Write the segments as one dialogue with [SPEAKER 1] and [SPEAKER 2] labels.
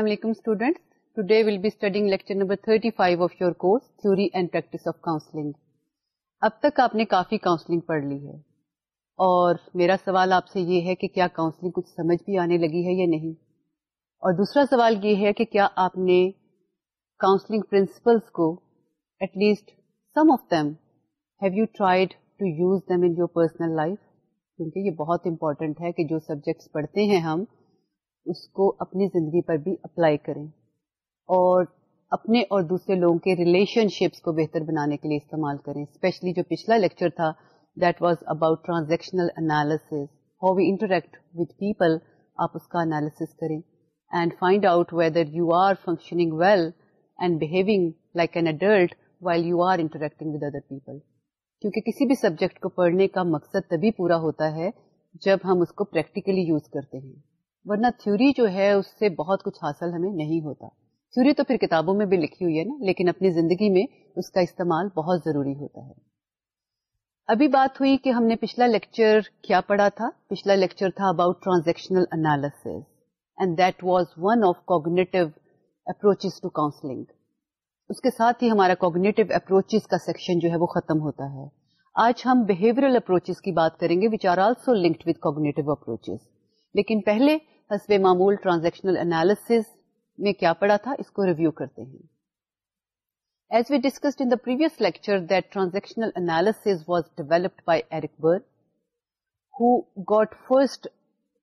[SPEAKER 1] السلام علیکم student today will be studying lecture number 35 of your course theory and practice of counselling اب تک آپ نے کافی کاؤنسلنگ پڑھ لی ہے. اور میرا سوال آپ سے یہ ہے کہ کیا کاؤنسلنگ کچھ سمجھ بھی آنے لگی ہے یا نہیں؟ اور دوسرا سوال یہ ہے کہ کیا آپ نے کاؤنسلنگ پرنسپلس کو at least some of them have you tried to use them in your personal life کیونکہ یہ بہت امپورٹنٹ ہے کہ جو سبجیکٹس پڑھتے ہیں ہم اس کو اپنی زندگی پر بھی اپلائی کریں اور اپنے اور دوسرے لوگوں کے ریلیشن شپس کو بہتر بنانے کے لیے استعمال کریں۔ اسپیشلی جو پچھلا لیکچر تھا that was about transactional analysis how we interact with people آپ اس کا انالیس کریں and find out whether you are functioning well and behaving like an adult while you are interacting with other people کیونکہ کسی بھی subject کو پڑھنے کا مقصد تبھی پورا ہوتا ہے جب ہم اس کو پریکٹیکلی یوز کرتے ہیں۔ ورنہ تھیوری جو ہے، اس سے بہت کچھ حاصل ہمیں نہیں ہوتا۔ تھیوری تو پھر کتابوں میں بھی لکھی ہوئی ہے نا، لیکن اپنی زندگی میں اس کا استعمال بہت ضروری ہوتا ہے۔ ابھی بات ہوئی کہ ہم نے پچھلا لیکچر کیا پڑھا تھا۔ پچھلا لیکچر تھا about transactional analysis and that was one of cognitive approaches to counselling اس کے ساتھ ہی ہمارا کوگنیٹو اپروچز کا سیکشن جو ہے وہ ختم ہوتا ہے۔ آج ہم بہیورل اپروچز کی بات کریں گے which are also linked with cognitive approaches لیکن پہلے حسب معمول ٹرانزیکشنل انالیس میں کیا پڑا تھا، اس کو ریویو کرتے ہیں۔ As we discussed in the previous lecture that transactional analysis was developed by Eric Berne who got first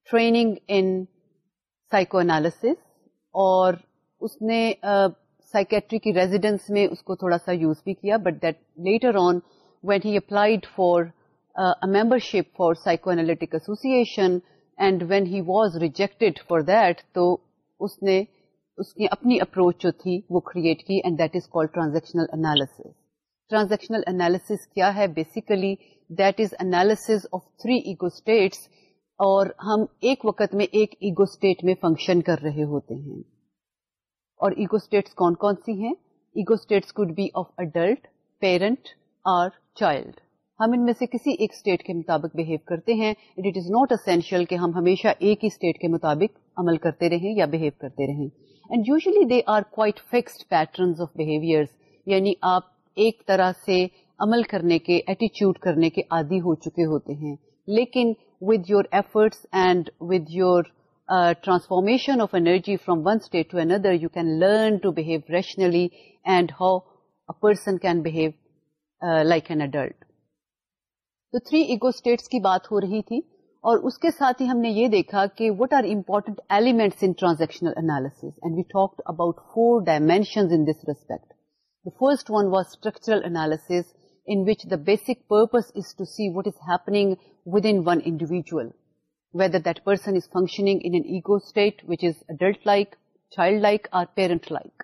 [SPEAKER 1] training in psychoanalysis اور اس نے uh, سائکیٹری کی ریزیڈینس میں اس کو تھوڑا سا یوز بھی کیا but that later on when he applied for membership for psychoanalytic association and when he was rejected for that تو اس نے اس کی اپنی اپروچ جو تھی وہ کریٹ کی and that is call transactional analysis transactional analysis کیا ہے؟ Basically that is analysis of three ego states اور ہم ایک وقت میں ایک ایگو اسٹیٹ میں فنکشن کر رہے ہوتے ہیں۔ اور ایگو اسٹیٹس کون کون سی ہیں؟ Ego states could be of adult, parent, اور چائلڈ۔ ہم ان میں سے کسی ایک اسٹیٹ کے مطابق بہیو کرتے ہیں. اٹ از ناٹ اسینشیل کہ ہم ہمیشہ ایک ہی اسٹیٹ کے مطابق عمل کرتے رہیں یا بہیو کرتے رہیں. And usually they are quite fixed patterns of behaviour یعنی آپ ایک طرح سے عمل کرنے کے ایٹیچیوڈ کرنے کے عادی ہو چکے ہوتے ہیں. لیکن with your efforts and with your transformation of energy from one state to another you can learn to behave rationally and how a person can behave like an adult three ego states کی بات ہو رہی تھی اور اس کے ساتھ ہی ہم نے یہ دیکھا کہ what are important ایلیمنٹیکشنل analysis we talk about four dimension first one واسرل analysis in which the basic purpose is to see what is happening with in one individual whether that person is functioning N ego state which is adult like child like or parent like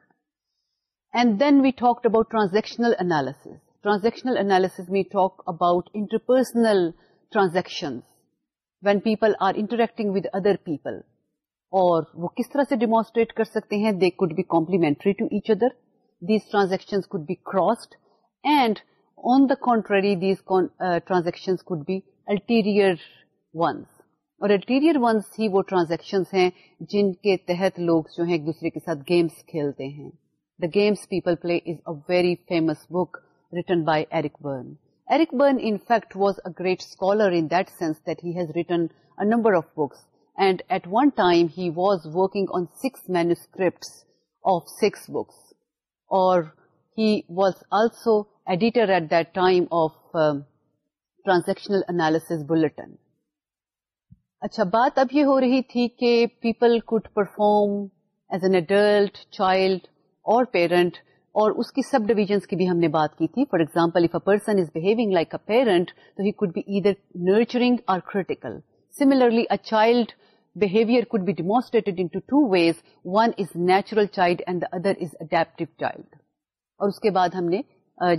[SPEAKER 1] and then we talk about transactional analysis transactional analysis میں talk about interpersonal transaction when people are interacting with other people اور وہ کس طرح سے demonstrate کر سکتے ہیں؟ They could be complementary to each other these transaction could be crossed and on the contrary these transaction could be ulterior ones اور ulterior ones ہی وہ ٹرانزیکشن ہیں جن کے تحت لوگ جو ہیں ایک دوسرے کے ساتھ گیمس کھیلتے ہیں. The games people play is a very famous book written by Eric Berne. Eric Berne, in fact, was a great scholar in that sense that he has written a number of books. And at one time, he was working on 6 manuscripts of 6 books. Or he was also editor at that time of um, Transactional Analysis Bulletin. اچھا بات اب یہ ہو رہی تھی کہ people could perform as an adult child اور parent اور اس کی سب ڈویژنس کی بھی ہم نے بات کی تھی۔ For example if a person is behaving like a parent تو he could be either nurturing اور critical similarly a child behaviour could be demonstrated in two ways one is natural child and the other is adaptive child اور اس کے بعد ہم نے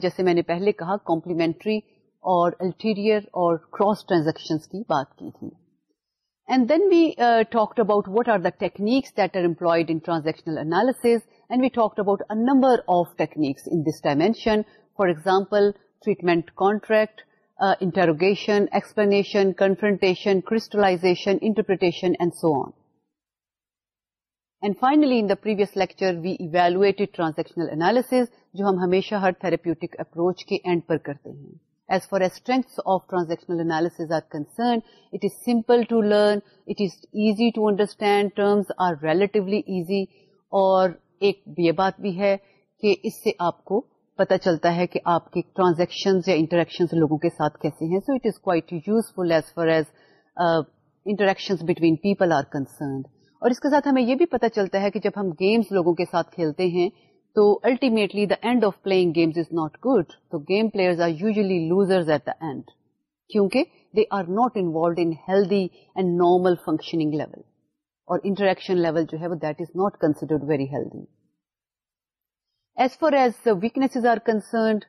[SPEAKER 1] جیسے میں نے پہلے کہا کمپلیمنٹری اور الٹیریئر اور کراس ٹرانزیکشن کی بات کی تھی۔ And then we uh, talked about what are the techniques that are employed in transactional analysis, and we talked about a number of techniques in this dimension. For example, treatment contract, uh, interrogation, explanation, confrontation, crystallization, interpretation, and so on. And finally, in the previous lecture, we evaluated transactional analysis, جو ہم ہمیشہ ہر therapeutic approach کے end پر کرتے ہیں as far strengths of transactional analysis are concern it is simple to learn it is easy to understand terms are relatively easy اور ایک یہ بات بھی ہے کہ اس سے آپ کو پتا چلتا ہے کہ آپ کے ٹرانزیکشن یا انٹریکشن لوگوں کے ساتھ کیسے ہیں. So it is quite useful as far as interaction between people are concerned اور اس کے ساتھ ہمیں یہ بھی پتا چلتا ہے کہ جب ہم گیمز لوگوں کے ساتھ کھیلتے ہیں تو ultimately the end of playing games is not good تو game players are usually losers at the end کیونکہ they are not involved in healthy and normal functioning level اور انٹریکشن لیول جو ہے وہ that is not considered very healthy as far as weaknesses are concerned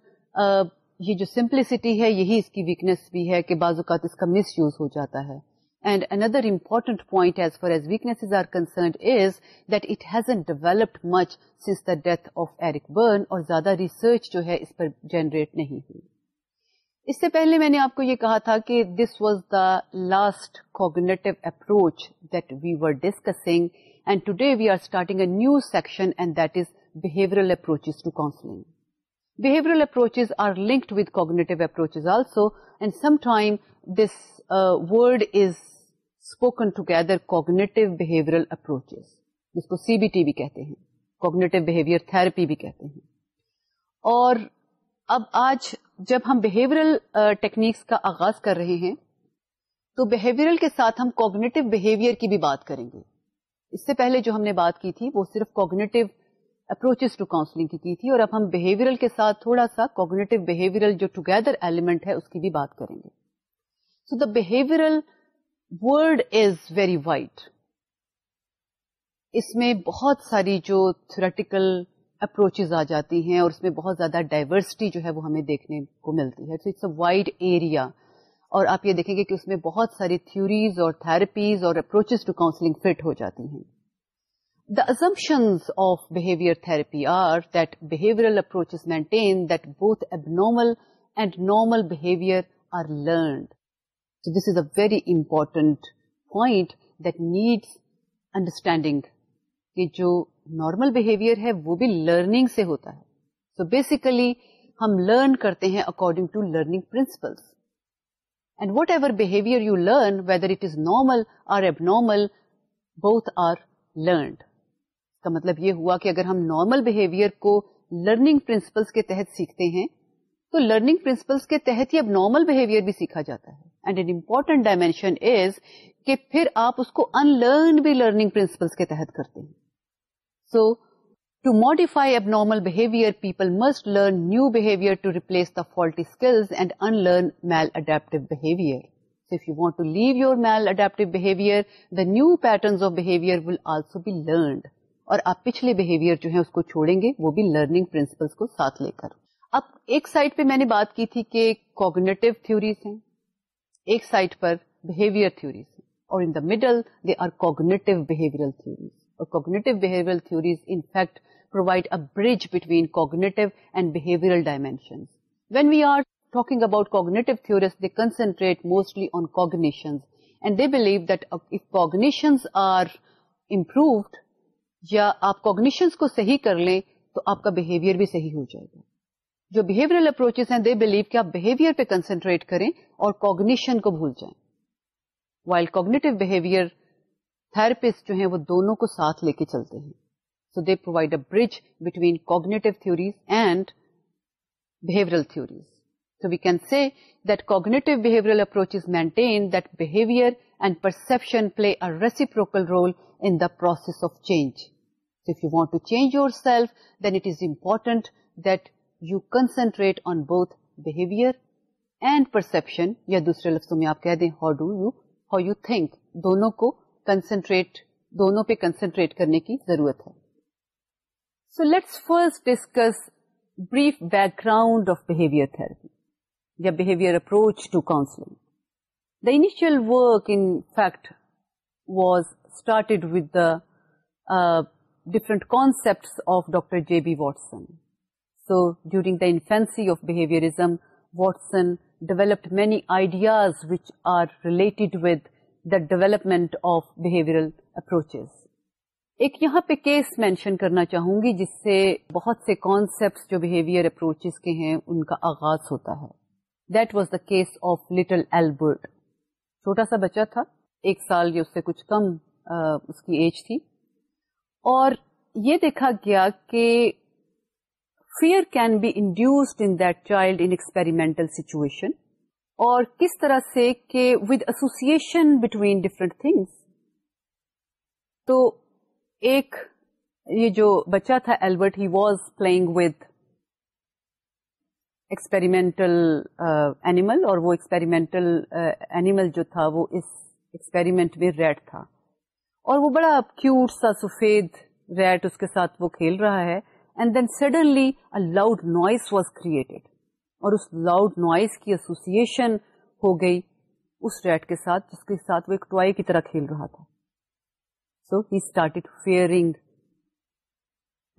[SPEAKER 1] یہ جو simplicity ہے، یہی اس کی ویکنیس بھی ہے کہ بعض اوقات اس کا مس یوز ہو جاتا ہے. And another important point as far as weaknesses are concerned is that it hasn't developed much since the death of Eric Berne اور زیادہ ریسرچ جو ہے اس پر جنریٹ نہیں ہوئی. اس سے پہلے میں نے آپ کو یہ کہا تھا کہ this was the last cognitive approach that we were discussing and today we are starting a new section and that is behavioural approaches to counselling behavioral approaches are linked with cognitive approaches also and sometime this uh, word is spoken together cognitive behavioural approaches جس کو C B T بھی کہتے ہیں cognitive behaviour therapy بھی کہتے ہیں اور اب آج جب ہم بہیورل ٹیکنیکس کا آغاز کر رہے ہیں، تو بہیورل کے ساتھ ہم کوگنیٹو بہیویئر کی بھی بات کریں گے۔ اس سے پہلے جو ہم نے بات کی تھی، وہ صرف کوگنیٹو اپروچز ٹو کاؤنسلنگ کی کی تھی، اور اب ہم بہیورل کے ساتھ تھوڑا سا کوگنیٹو بہیورل جو ٹوگیدر ایلیمنٹ ہے، اس کی بھی بات کریں گے۔ So the behavioural word is very wide اس میں بہت ساری جو تھریٹیکل اپروچز آ جاتی ہیں اور اس میں بہت زیادہ ڈائیورسٹی جو ہے وہ ہمیں دیکھنے کو ملتی ہے. اٹس اے وائڈ ایریا اور آپ یہ دیکھیں گے کہ اس میں بہت ساری تھیوریز اور تھراپیز اور اپروچز ٹو کاؤنسلنگ فٹ ہو جاتی ہیں. The assumptions of behaviour therapy are that behavioural approaches maintain that both abnormal and normal behaviour are learned So this is a very important point that needs understanding. کہ جو normal behaviour ہے، وہ بھی learning سے ہوتا ہے۔ So basically ہم learn کرتے ہیں according to learning principles and whatever behaviour you learn whether it is normal or abnormal both are learned کا مطلب یہ ہوا کہ اگر ہم نارمل بہیویئر کو لرننگ پرنسپلس کے تحت سیکھتے ہیں، تو لرننگ پرنسپلس کے تحت ہی اب نارمل بہیویئر بھی سیکھا جاتا ہے۔ And an important dimension is کہ پھر آپ اس کو ان لرن بھی لرننگ پرنسپلس کے تحت کرتے ہیں۔ So to modify abnormal behaviour people must learn new behaviour to replace the faulty skills and unlearn maladaptive behaviour if you want to leave your maladaptive behavior the new patterns of behavior will also be learned. اور آپ پچھلے behaviour جو ہے اس کو چھوڑیں گے، وہ بھی لرننگ پرنسپلس کو ساتھ لے کر۔ اب ایک سائڈ پہ میں نے بات کی تھی کہ کوگنیٹو تھوریز ہیں۔ ایک سائڈ پر بہیویئر تھوریز اور in the middle they are cognitive behaviour theories اور cognitive behaviour theories in fact provide a bridge between cognitive and behaviour dimension when we are talking about cognitive theories they concentrate mostly on cognition and they believe that if cognitions are improved یا آپ cognitions کو صحیح کر لیں، تو آپ کا behaviour بھی صحیح ہو جائے گا۔ جو بہیویئر اپروچز ہیں دے بلیو کہ آپ بہیویئر پہ کنسنٹریٹ کریں اور کوگنیشن کو بھول جائیں۔ وائل کوگنیٹو بہیویئر تھراپسٹ جو ہیں وہ دونوں کو ساتھ لے کے چلتے ہیں۔ So they provide a bridge between cognitive theories and behavioural theories so we can see that cognitive behavioural approaches maintain that behaviour and perception play a reciprocal role in the process of change if you want to change your self then it is important that you concentrate on both behaviour and perception یا دوسرے لفظوں میں آپ کہہ دیں how do you how you think دونوں کو کنسٹریٹ دونوں پہ کنسنٹریٹ کرنے کی ضرورت ہے۔ So let's first discuss brief background of behaviour therapy یا behaviour approach to counselling the initial work it was started with the different concept of doc J B Watson so during the infancy of behaviourism Watson developed many ideas which are related with the development of behavioral approaches. ایک یہاں پہ case mention کرنا چاہوں گی جس سے بہت سے کانسیپٹ جو بہیویئر اپروچز کے ہیں، ان کا آغاز ہوتا ہے۔ That was the case of little Albert چھوٹا سا بچہ تھا، ایک سال یا اس سے کچھ کم اس کی ایج تھی۔ اور یہ دیکھا گیا کہ fear can be induced in that child in experimental situation اور کس طرح سے کہ with association between different things تو ایک یہ جو بچہ تھا Albert he was playing with experimental animal اور وہ ایکسپیریمنٹل اینیمل uh, جو تھا وہ اس ایکسپیریمنٹ میں ریڈ تھا اور وہ بڑا کیوٹ سا سفید ریٹ اس کے ساتھ وہ کھیل رہا ہے and then suddenly loud noise was created اور اس لاؤڈ نوائز کی ایسوسیشن ہو گئی اس ریٹ کے ساتھ، جس کے ساتھ وہ ایک ٹوائی کی طرح کھیل رہا تھا۔ So he started fearing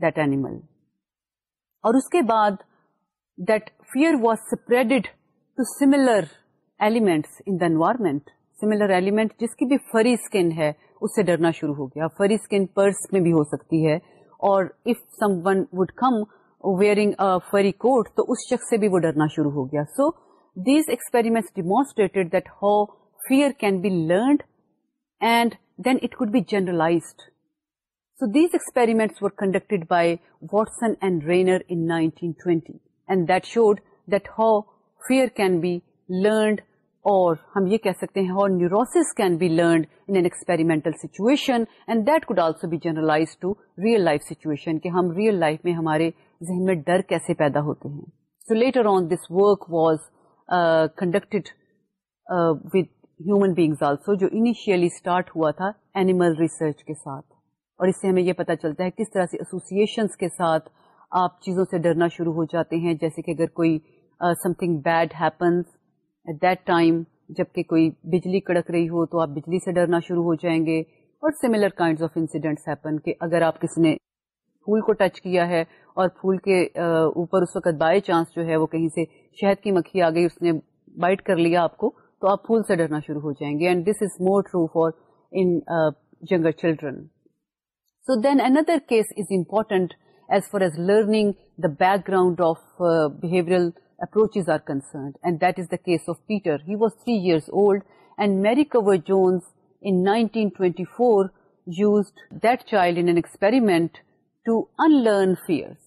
[SPEAKER 1] that animal اور اس کے بعد that fear was spreaded to similar elements in the environment similar element جس کی بھی فری اسکن ہے، اس سے ڈرنا شروع ہو گیا۔ فری اسکن پرس میں بھی ہو سکتی ہے۔ اور if someone would come wearing furry coat تو اس شخص سے بھی وہ ڈرنا شروع ہو گیا so these experiments demonstrated that how fear can be learned and then it could be generalised so these experiments were conducted by Watson and Rayner in 1920 and that showed that how fear can be learned اور ہم یہ کہہ سکتے ہیں how neurosis can be learned in an experimental situation and that could also be generalise to real life situation کہ ہم real life میں ہمارے zehn mein dar kaise paida hote hain. So later on this work was uh, conducted uh, with human beings also جو initially start ہوا تھا animal research کے ساتھ اور اس سے ہمیں یہ پتا چلتا ہے کس طرح سے ایسوسیشنس کے ساتھ آپ چیزوں سے ڈرنا شروع ہو جاتے ہیں جیسے کہ اگر کوئی something bad happens at that time جبکہ کوئی بجلی کڑک رہی ہو تو آپ بجلی سے ڈرنا شروع ہو جائیں گے اور similar kind of incidents happen کہ اگر آپ کسی نے پھول کو ٹچ کیا ہے اور پھول کے اوپر اس وقت بائی چانس جو ہے وہ کہیں سے شہد کی مکھی آ گئی، اس نے بائٹ کر لیا آپ کو، تو آپ پھول سے ڈرنا شروع ہو جائیں گے and this is more true for younger children so then another case is important as far as learning the background of behavioural approaches are concerned and that is the case of Peter he was three years old and Mary Cover Jones in 1924 used that child in an experiment to unlearn fears.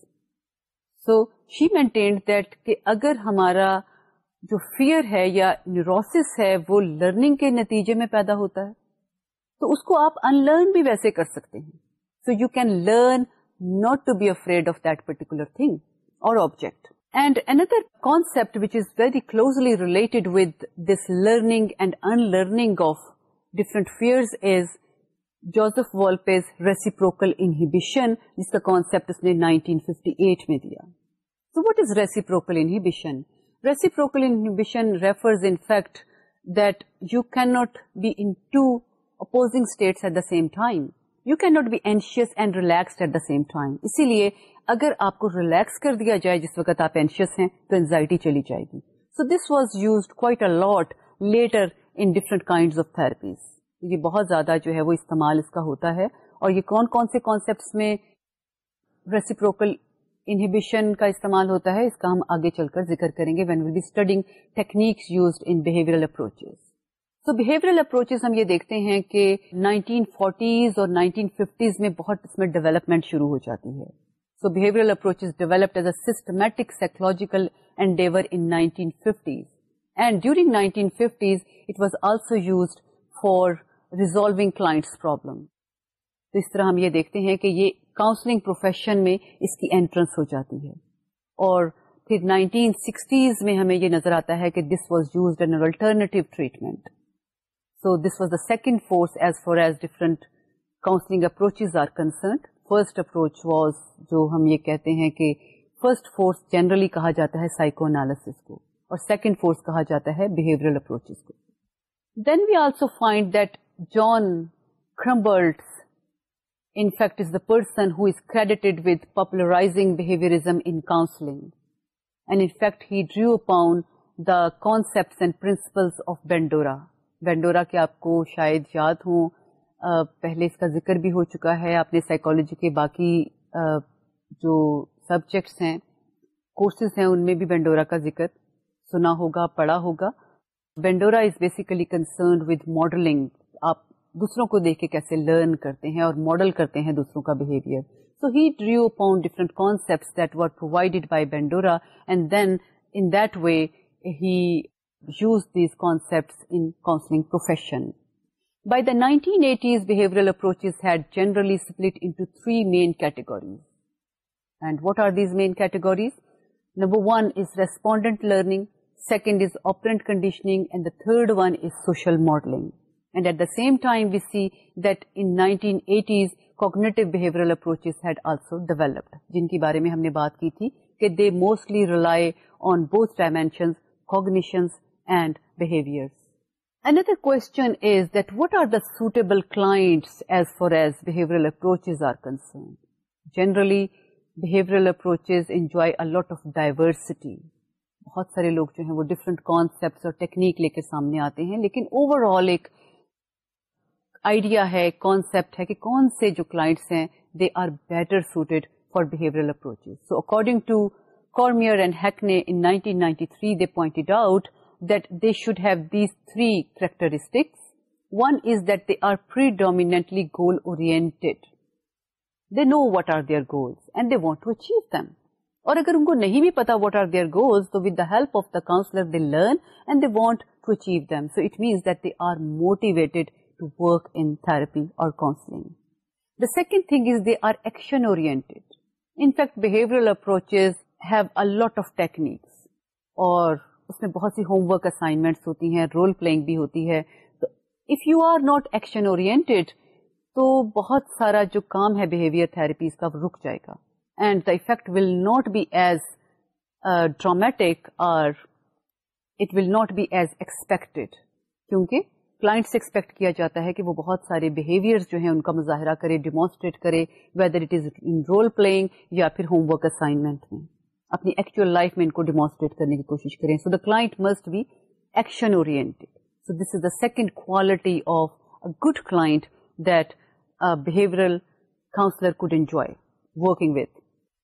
[SPEAKER 1] So she maintained that کہ اگر ہمارا جو fair ہے یا neurosis ہے وہ learning کے نتیجے میں پیدا ہوتا ہے، تو اس کو آپ ان لرن بھی ویسے کر سکتے ہیں۔ So you can learn not to be afraid of that particular thing اور object and another concept which is very closely related with this learning and unlearning of different fears is Joseph Wolpe's reciprocal inhibition جس کا کانسپٹ اس نے 1958 میں دیا۔ So what is reciprocal inhibition Reciprocal inhibition refers in fact that you cannot be in two opposing states at the same time. You cannot be anxious and relaxed at the same time. اسی لیے اگر آپ کو relax کر دیا جائے جس وقت آپ اینشیس ہیں تو اینزائٹی چلی جائے گی so this was used quite a lot later in different kind of therapies یہ بہت زیادہ جو ہے وہ استعمال اس کا ہوتا ہے اور یہ کون کون سے کانسیپٹس میں ریسیپروکل انہیبیشن کا استعمال ہوتا ہے، اس کا ہم آگے چل کر ذکر کریں گے when will be studying techniques used in behavioural approaches so behavioural approaches ہم یہ دیکھتے ہیں کہ نائنٹین فورٹیز اور نائنٹین ففٹیز میں بہت اس میں ڈیولپمنٹ شروع ہو جاتی ہے۔ So behavioural approaches developed as a systematic psychological endeavour in nineteen fifties and during nineteen fifties it was also used for resolving clients problem تو اس طرح ہم یہ دیکھتے ہیں کہ یہ کاؤنسلنگ پروفیشن میں اس کی انٹرنس ہو جاتی ہے۔ اور پھر نائنٹین سکسٹیز میں ہمیں یہ نظر آتا ہے کہ this was used an alternative treatment so this was the second force as far as different counselling approaches are concerned first approach was جو ہم یہ کہتے ہیں کہ فرسٹ فورس جنرلی کہا جاتا ہے سائیکو انالیس کو، اور سیکنڈ فورس کہا جاتا ہے بہیورل اپروچز کو۔ Then we also find that John crumbles in fact is the person who is credited with popularizing behaviorism in counseling. And in fact he drew upon the concepts and principles of Bandura. Bandura کے آپ کو شاید یاد ہوں پہلے اس کا ذکر بھی ہو چکا ہے آپ نے سائیکالوجی کے باقی جو سبجیکٹس ہیں کورسز ہیں ان میں بھی بینڈورا کا ذکر سنا ہوگا پڑھا ہوگا Bandura is basically concerned with modelling دوسروں کو دیکھ کے کیسے لرن کرتے ہیں اور ماڈل کرتے ہیں دوسروں کا behaviour so he drew upon different concept that were provided by Bandura and then in that way he use these concept in counselling profession by the nineteen eighties behavioural approaches had generally split into three main categories and what are these main categories number one is respondent learning second is operant conditioning and the third one is social modelling and at the same time we see that in nineteen eighties cognitive behavioural approaches had also developed جن کے بارے میں ہم نے بات کی تھی کہ they mostly rely on both dimensions cognitions and behaviours Another question is that what are the suitable clients as far as behavioral approaches are concerned? Generally, behavioral approaches enjoy a lot of diversity. بہت سارے لوگ جو ہیں وہ different concepts اور technique لے کے سامنے آتے ہیں لیکن اوور آل ایک آئیڈیا ہے کانسیپٹ ہے کہ کون سے جو کلائنٹس ہیں they are better suited for behavioural approaches so according to Cormier and Hackney in 1993 they pointed out that they should have these three characteristics one is that they are predominantly goal oriented they know what are their goals and they want to achieve them اور اگر ان کو نہیں بھی پتا what are their goals تو with the help of the counsellor they learn and they want to achieve them so it means that they are motivated to work in therapy or counselling the second thing is they are action oriented in fact behavioural approaches have a lot of techniques اور اس میں بہت سی homework assignments ہوتی ہیں role playing بھی ہوتی ہے. تو if you are not action oriented تو بہت سارا جو کام ہے بہیویئر تھراپیز کا رک جائے گا. And the effect will not be as dramatic اور it will not be as expected کیونکہ کلائنٹ سے ایکسپیکٹ کیا جاتا ہے کہ وہ بہت سارے بہیویئر جو ہیں ان کا مظاہرہ کرے ڈیمانسٹریٹ کرے whether it is in role playing یا پھر ہوم ورک اسائنمنٹ میں۔ اپنی ایکچوئل لائف میں ان کو ڈیمانسٹریٹ کرنے کی کوشش کریں۔ So the client must be action oriented so this is the second quality of a good client that behavioural counsellor could enjoy working with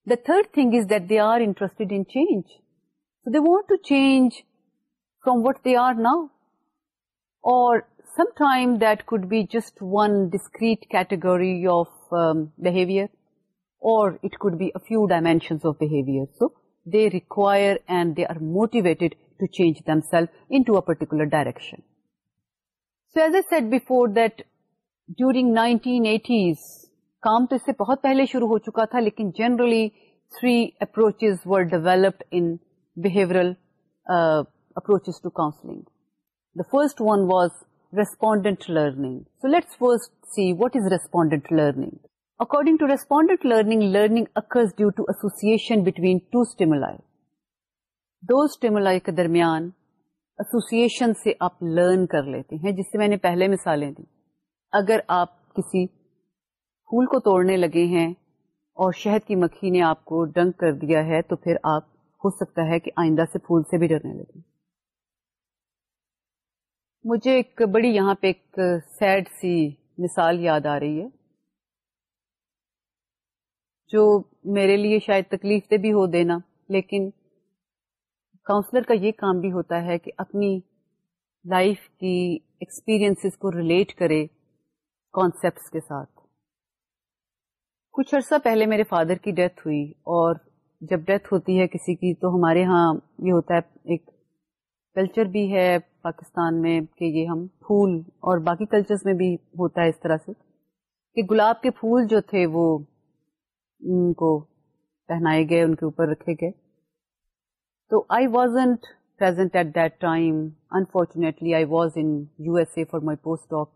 [SPEAKER 1] the third thing is that they are interested in change so they want to change from what they are now or sometime that could be just one discrete category of um, behavior or it could be a few dimensions of behavior. So they require and they are motivated to change themselves into a particular direction. So as I said before that during 1980s کام تو اس سے بہت پہلے شروع ہو چکا تھا لیکن generally three approaches were developed in behavioural approaches to counselling The first one was respondent learning. So let's first see what is respondent learning. According to respondent learning, learning occurs due to association between two stimuli. دو stimuli کے درمیان association سے آپ learn کر لیتے ہیں جس سے میں نے پہلے مثالیں دی اگر آپ کسی پھول کو توڑنے لگے ہیں اور شہد کی مکھی نے آپ کو ڈنک کر دیا ہے تو پھر آپ ہو سکتا ہے کہ آئندہ سے پھول سے بھی ڈرنے لگیں مجھے ایک بڑی یہاں پہ ایک سیڈ سی مثال یاد آ رہی ہے، جو میرے لیے شاید تکلیف دہ بھی ہو دینا، لیکن کاؤنسلر کا یہ کام بھی ہوتا ہے کہ اپنی لائف کی ایکسپیرئنس کو ریلیٹ کرے کانسیپٹس کے ساتھ۔ کچھ عرصہ پہلے میرے فادر کی ڈیتھ ہوئی، اور جب ڈیتھ ہوتی ہے کسی کی، تو ہمارے ہاں یہ ہوتا ہے، ایک کلچر بھی ہے پاکستان میں کہ یہ ہم پھول اور باقی کلچرز میں بھی ہوتا ہے اس طرح سے، کہ گلاب کے پھول جو تھے وہ ان کو پہنائے گئے، ان کے اوپر رکھے گئے۔ تو I wasn't present at that time unfortunately I was in U S A for my post doc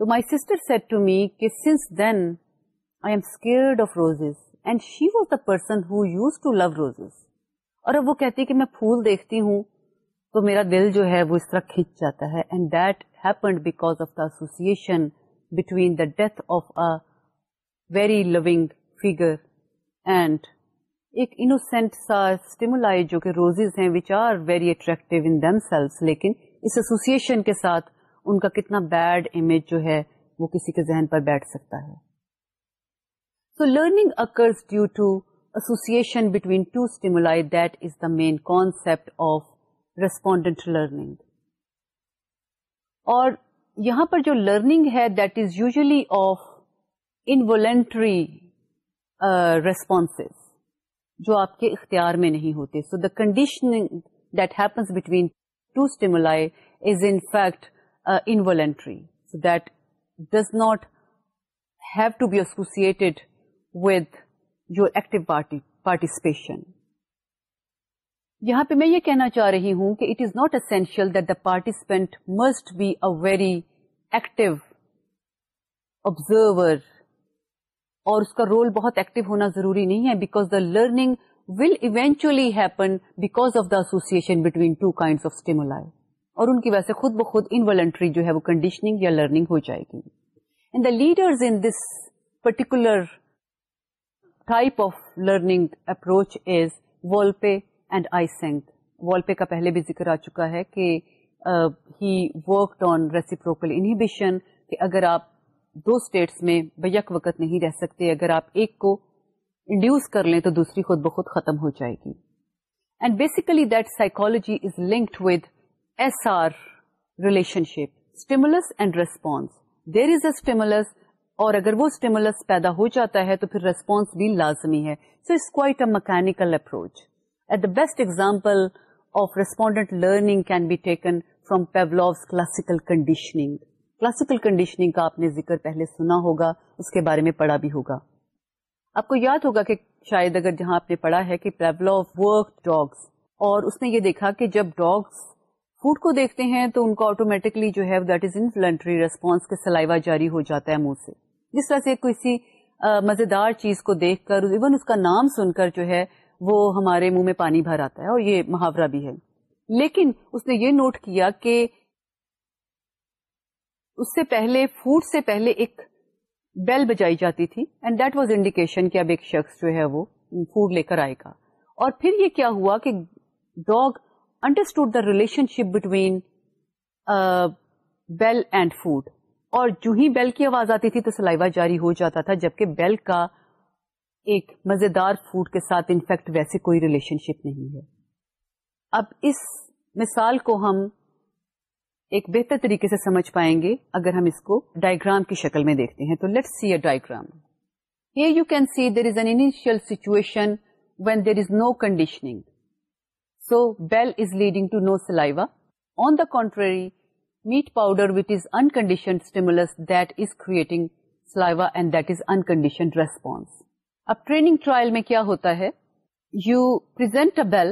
[SPEAKER 1] تو my sister said to me کہ since then I am scared of roses and she was the person who used to love roses اور اب وہ کہتی کہ میں پھول دیکھتی ہوں۔ تو میرا دل جو ہے وہ اس طرح کھینچ جاتا ہے and that happened because of the association between the death of a very loving figure and ایک انوسینٹ سا اسٹیمولائی جو کہ روزز ہیں which are very attractive in themselves لیکن اس ایسوسیشن کے ساتھ ان کا کتنا بیڈ امیج جو ہے وہ کسی کے ذہن پر بیٹھ سکتا ہے۔ So learning occurs due to association between two stimuli that is the main concept of respondent learning اور یہاں پر جو لرننگ ہے that is usually of involuntary responses جو آپ کے اختیار میں نہیں ہوتے. So the condition that happens between two stimuli is in fact involuntary so that does not have to be associated with your active participation یہاں پہ میں یہ کہنا چاہ رہی ہوں کہ it is not essential that the participant must be a very active observer اور اس کا رول بہت ایکٹیو ہونا ضروری نہیں ہے because the learning will eventually happen because of the association between two kind of stimuli اور ان کی وجہ سے خود بخود انوالنٹری جو ہے وہ کنڈیشننگ یا لرننگ ہو جائے گی۔ And the leaders in this particular type of learning approach is Wolpe and Eysenck Wolpe کا پہلے بھی ذکر آ چکا ہے کہ he worked on reciprocal inhibition کہ اگر آپ دو اسٹیٹس میں بیک وقت نہیں رہ سکتے، اگر آپ ایک کو انڈیوس کر لیں تو دوسری خود بخود ختم ہو جائے گی۔ And basically that psychology is linked with S R relationship, stimulus and response there is a stimulus اور اگر وہ اسٹیمولس پیدا ہو جاتا ہے تو پھر ریسپونس بھی لازمی ہے۔ So it's quite a mechanical approach. At the best example of respondent learning can be taken from Pavlov's classical conditioning classical conditioning کا آپ نے ذکر پہلے سنا ہوگا، اس کے بارے میں پڑھا بھی ہوگا۔ آپ کو یاد ہوگا کہ شاید اگر جہاں آپ نے پڑھا ہے کہ آف ورک ڈاگس اور اس نے یہ دیکھا کہ جب ڈاگس فوڈ کو دیکھتے ہیں تو ان کو آٹومیٹکلی جو ہے دیٹ از انفلنٹری ریسپونس کے سلائیوا جاری ہو جاتا ہے منہ سے۔ جس طرح سے کسی مزیدار چیز کو دیکھ کر ایون اس کا نام سن کر جو ہے وہ ہمارے منہ میں پانی بھر آتا ہے اور یہ محاورہ بھی ہے۔ لیکن اس نے یہ نوٹ کیا کہ اس سے پہلے، فوڈ سے پہلے ایک بیل بجائی جاتی تھی اینڈ دیٹ واز انڈیکیشن کہ اب ایک شخص جو ہے وہ فوڈ لے کر آئے گا۔ اور پھر یہ کیا ہوا کہ dog understood the relationship between bell and food. اور جو ہی بیل کی آواز آتی تھی تو سلائیوا جاری ہو جاتا تھا، جبکہ بیل کا ایک مزیدار فوڈ کے ساتھ انفیکٹ ویسے کوئی ریلیشن شپ نہیں ہے۔ اب اس مثال کو ہم ایک بہتر طریقے سے سمجھ پائیں گے اگر ہم اس کو ڈائگرام کی شکل میں دیکھتے ہیں۔ تو let see a diagram here you can see there is an initial situation when there is no conditioning so bell is leading to no saliva on the contrary meat powder which is unconditioned stimulus that is creating saliva and that is unconditioned response اب training trial میں کیا ہوتا ہے؟ You present a bell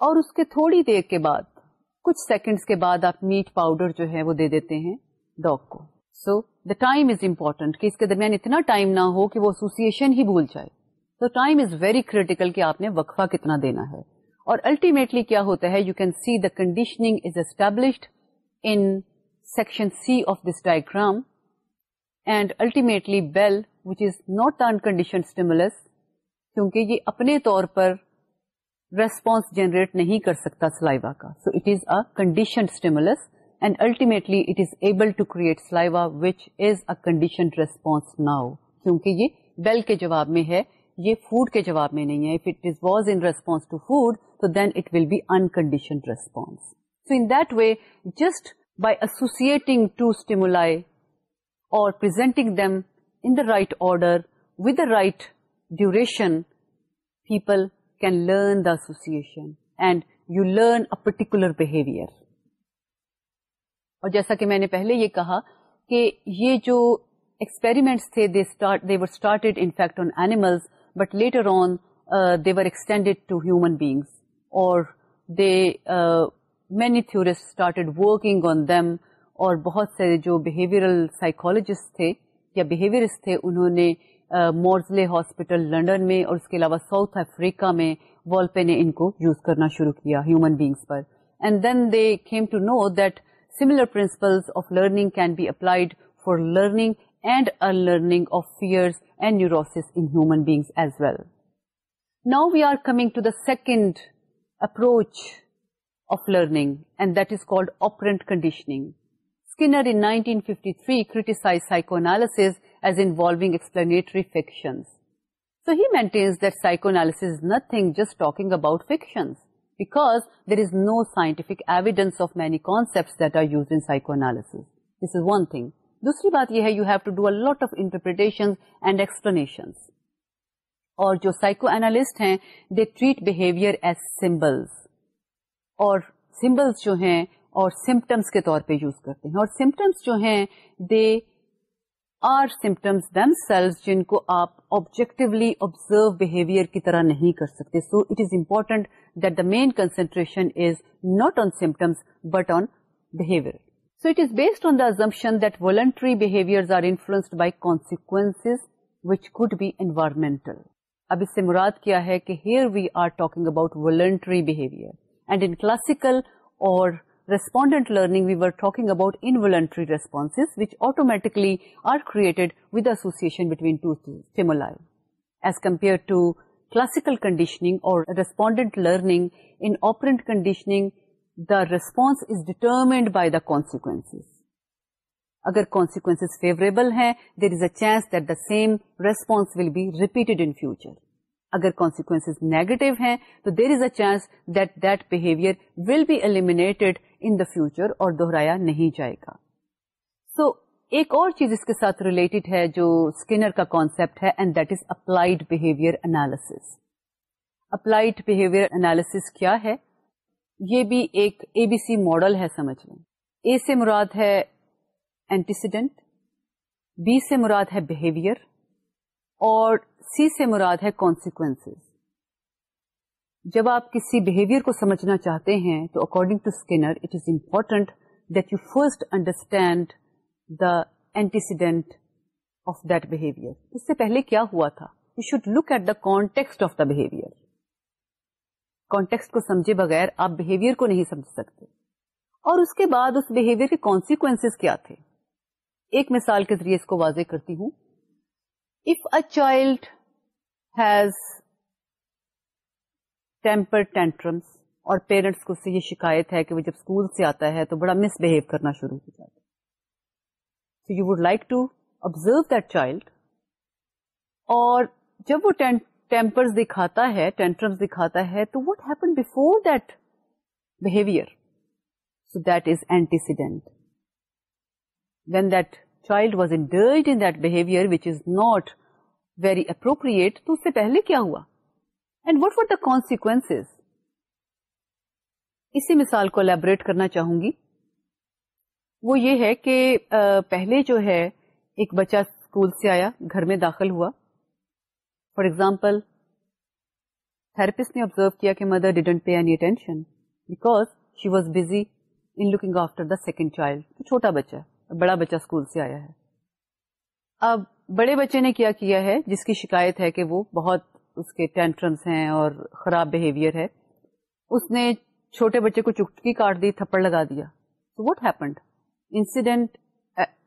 [SPEAKER 1] اور اس کے تھوڑی دیر کے بعد، کچھ سیکنڈس کے بعد آپ میٹ پاؤڈر جو ہے وہ دے دیتے ہیں ڈاگ کو۔ So the time is important کہ اس کے درمیان اتنا ٹائم نہ ہو کہ وہ ایسوسیشن ہی بھول جائے۔ تو ٹائم از ویری کریٹیکل کہ آپ نے وقفہ کتنا دینا ہے۔ اور الٹیمیٹلی کیا ہوتا ہے؟ You can see the conditioning is established in section C of this diagram and ultimately bell which is not the uncondition stimulus کیونکہ یہ اپنے طور پر ریسپونس جنریٹ نہیں کر سکتا سلائیوا کا۔ So it is a condition stimulus and ultimately it is able to create saliva which is a condition response now کیونکہ یہ بیل کے جواب میں ہے، یہ فوڈ کے جواب میں نہیں ہے۔ If it is was in response to food تو then it will be uncondition response so in that way just by associating two stimuli اور presenting them in the right order with the right duration people can learn the association and you learn a particular behavior. اور جیسا کہ میں نے پہلے یہ کہا کہ یہ جو ایکسپیریمنٹس تھے they they were started in fact on animals but later on they were extended to human beings اور they many theorists started working on them اور بہت سے جو بہیویئرل سائیکولوجسٹ تھے یا بہیویئرسٹ تھے انہوں نے مورزلے ہاسپٹل لنڈن میں اور اس کے علاوہ ساؤتھ افریقہ میں والپے نے ان کو یوز کرنا شروع کیا ہیومن بینگس پر and then they came to know that similar principles of learning can be applied for learning and unlearning of fears and neurosis in human beings as well. Now we are coming to the second approach of learning, and that is called operant conditioning. Skinner in 1953 criticized psychoanalysis as involving explanatory fictions. So he maintains that psychoanalysis is nothing just talking about fictions, because there is no scientific evidence of many concepts that are used in psychoanalysis. This is one thing. دوسری بات یہ ہے you have to do a lot of interpretation and explanation اور جو psychoanalyst ہیں they treat behaviour as symbols اور symbols جو ہیں اور سمٹمس کے طور پہ یوز کرتے ہیں۔ اور سمٹمس جو ہیں they are symptoms themselves جن کو آپ آبجیکٹولی آبزرو بہیویئر کی طرح نہیں کر سکتے۔ So it is important that the main concentration is not on symptoms but on behaviour so it is based on the assumption that voluntary behaviours are influenced by consequence which could be environmental اب اس سے مراد کیا ہے کہ here we are talking about voluntary behaviour and in classical or respondent learning we were talking about involuntary responses which automatically are created with the association between two stimuli as compared to classical conditioning or respondent learning in operant conditioning the response is determined by the consequence اگر consequence favourable ہیں there is a chance that the same response will be repeated in future اگر consequence negative ہیں تو there is a chance that that behaviour will be eliminated in the future اور دوہرایا نہیں جائے گا۔ سو so, ایک اور چیز اس کے ساتھ ریلیٹڈ ہے جو اسکنر کا کانسپٹ ہے and that is applied behaviour analysis applied behaviour analysis کیا ہے؟ یہ بھی ایک اے بی سی ماڈل ہے سمجھ لیں۔ اے سے مراد ہے اینٹیسیڈنٹ بی سے مراد ہے بہیویئر اور سی سے مراد ہے کانسیکوینس جب آپ کسی بہیویئر کو سمجھنا چاہتے ہیں، تو according to Skinner it is important that you first understand the antecedent of that behaviour اس سے پہلے کیا ہوا تھا؟ You should look at the context of the behaviour context کو سمجھے بغیر آپ بہیویئر کو نہیں سمجھ سکتے۔ اور اس کے بعد اس بہیویئر کے کانسیکوینس کیا تھے؟ ایک مثال کے ذریعے اس کو واضح کرتی ہوں۔ If a child has temper tantrums اور پیرنٹس کو سے یہ شکایت ہے کہ وہ جب اسکول سے آتا ہے تو بڑا مس بہیو کرنا شروع ہو جاتا so you would like to observe that child اور جب وہ ٹیمپرز دکھاتا ہے ٹینٹرمس دکھاتا ہے تو what happen before that behaviour so that is antecedent when that child was indulged in that behaviour which is not very appropriate تو اس سے پہلے کیا ہوا؟ And what for the consequence اسی مثال کو الیبوریٹ کرنا چاہوں گی۔ وہ یہ ہے کہ پہلے جو ہے، ایک بچہ اسکول سے آیا، گھر میں داخل ہوا۔ فار ایگزامپل تھراپسٹ نے آبزرو کیا کہ mother didn't pay any attention because she was busy in looking after the second child چھوٹا بچہ۔ بڑا بچہ اسکول سے آیا ہے۔ اب بڑے بچے نے کیا کیا ہے، جس کی شکایت ہے کہ وہ بہت اس کے ٹینٹرمس ہیں اور خراب بہیویئر ہے، اس نے چھوٹے بچے کو چٹکی کاٹ دی، تھپڑ لگا دیا۔ تو وٹ ہیپنڈ انسیڈنٹ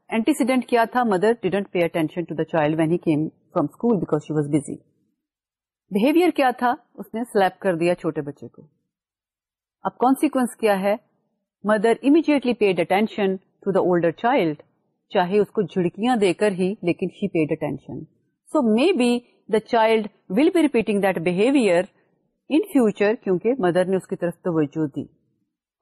[SPEAKER 1] اینٹیسیڈنٹ کیا تھا؟ Mother didn't pay attention to the child when he came from school because she was busy behaviour کیا تھا؟ اس نے سلیپ کر دیا چھوٹے بچے کو۔ اب کانسیکوینس کیا ہے؟ Mother immediately paid attention to the older child چاہے اس کو جھڑکیاں دے کر ہی، لیکن she paid attention so may be the child will be repeating that behaviour in future کیونکہ مدر نے اس کی طرف توجہ دی۔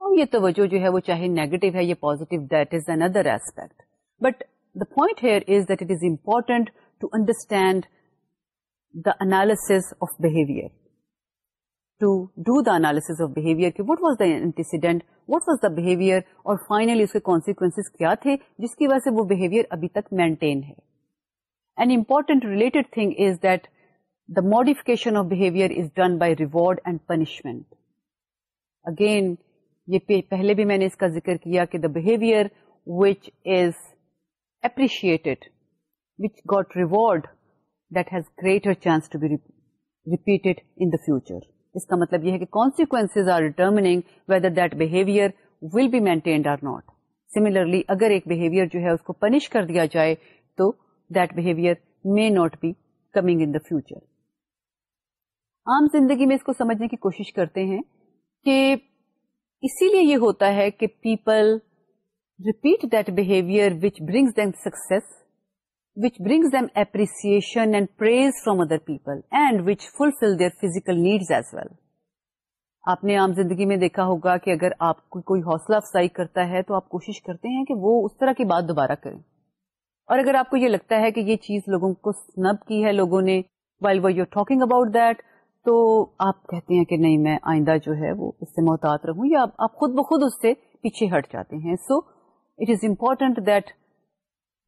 [SPEAKER 1] اور یہ توجہ جو ہے وہ چاہے نیگیٹو ہے، یہ positive that is another aspect but the point here is that it is important to understand the analysis of behaviour to do the analysis of behaviour what was the antecedent what was the behaviour اور finally اس کے consequence کیا تھے، جس کی وجہ سے وہ بہیویئر ابھی تک مینٹین ہے۔ An important related thing is that the modification of behaviour is done by reward and punishment again یہ پہلے بھی میں نے اس کا ذکر کیا کہ the behaviour which is appreciated which got reward that has greater chance to be repeated in the future اس کا مطلب یہ ہے کہ consequence are determining whether that behaviour will be maintained or not similarly اگر ایک بہیویئر جو ہے اس کو پنش کر دیا جائے، تو that behaviour may not be coming in the future عام زندگی میں اس کو سمجھنے کی کوشش کرتے ہیں کہ اسی لیے یہ ہوتا ہے کہ people repeat that behaviour which brings them success which brings them appreciation and praise from other people and which fulfil their physical needs as well آپ نے عام زندگی میں دیکھا ہوگا کہ اگر آپ کو کوئی حوصلہ افزائی کرتا ہے تو آپ کوشش کرتے ہیں کہ وہ اس طرح کی بات دوبارہ کریں۔ اور اگر آپ کو یہ لگتا ہے کہ یہ چیز لوگوں کو سنب کی ہے، لوگوں نے وائل و یور ٹاکنگ اباؤٹ دیٹ تو آپ کہتے ہیں کہ نہیں، میں آئندہ جو ہے وہ اس سے محتاط رہوں یا آپ خود بخود اس سے پیچھے ہٹ جاتے ہیں۔ So it is important that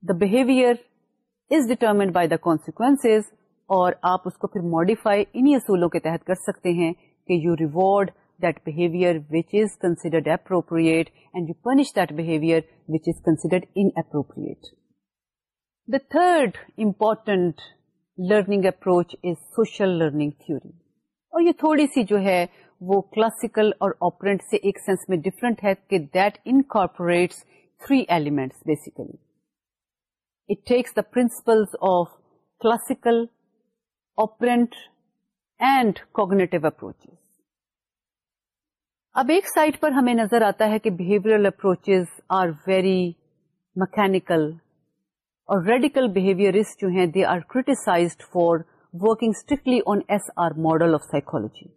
[SPEAKER 1] the behaviour is determined by the consequence اور آپ اس کو پھر ماڈیفائی انہیں اصولوں کے تحت کر سکتے ہیں کہ you reward that behaviour which is considered appropriate and you punish that behaviour which is considered inappropriate the third important learning approach is social learning theory اور یہ تھوڑی سی جو ہے وہ کلاسیکل اور آپرنٹ سے ایک سینس میں ڈفرنٹ ہے کہ that incorporates three elements basically it takes the principle of classical operant and cognitive approach اب ایک سائٹ پر ہمیں نظر آتا ہے کہ behaviour approaches are very mechanical اور ریڈیکل بہیویئرسٹ جو ہیں they are criticised for working strictly on S R model of psychology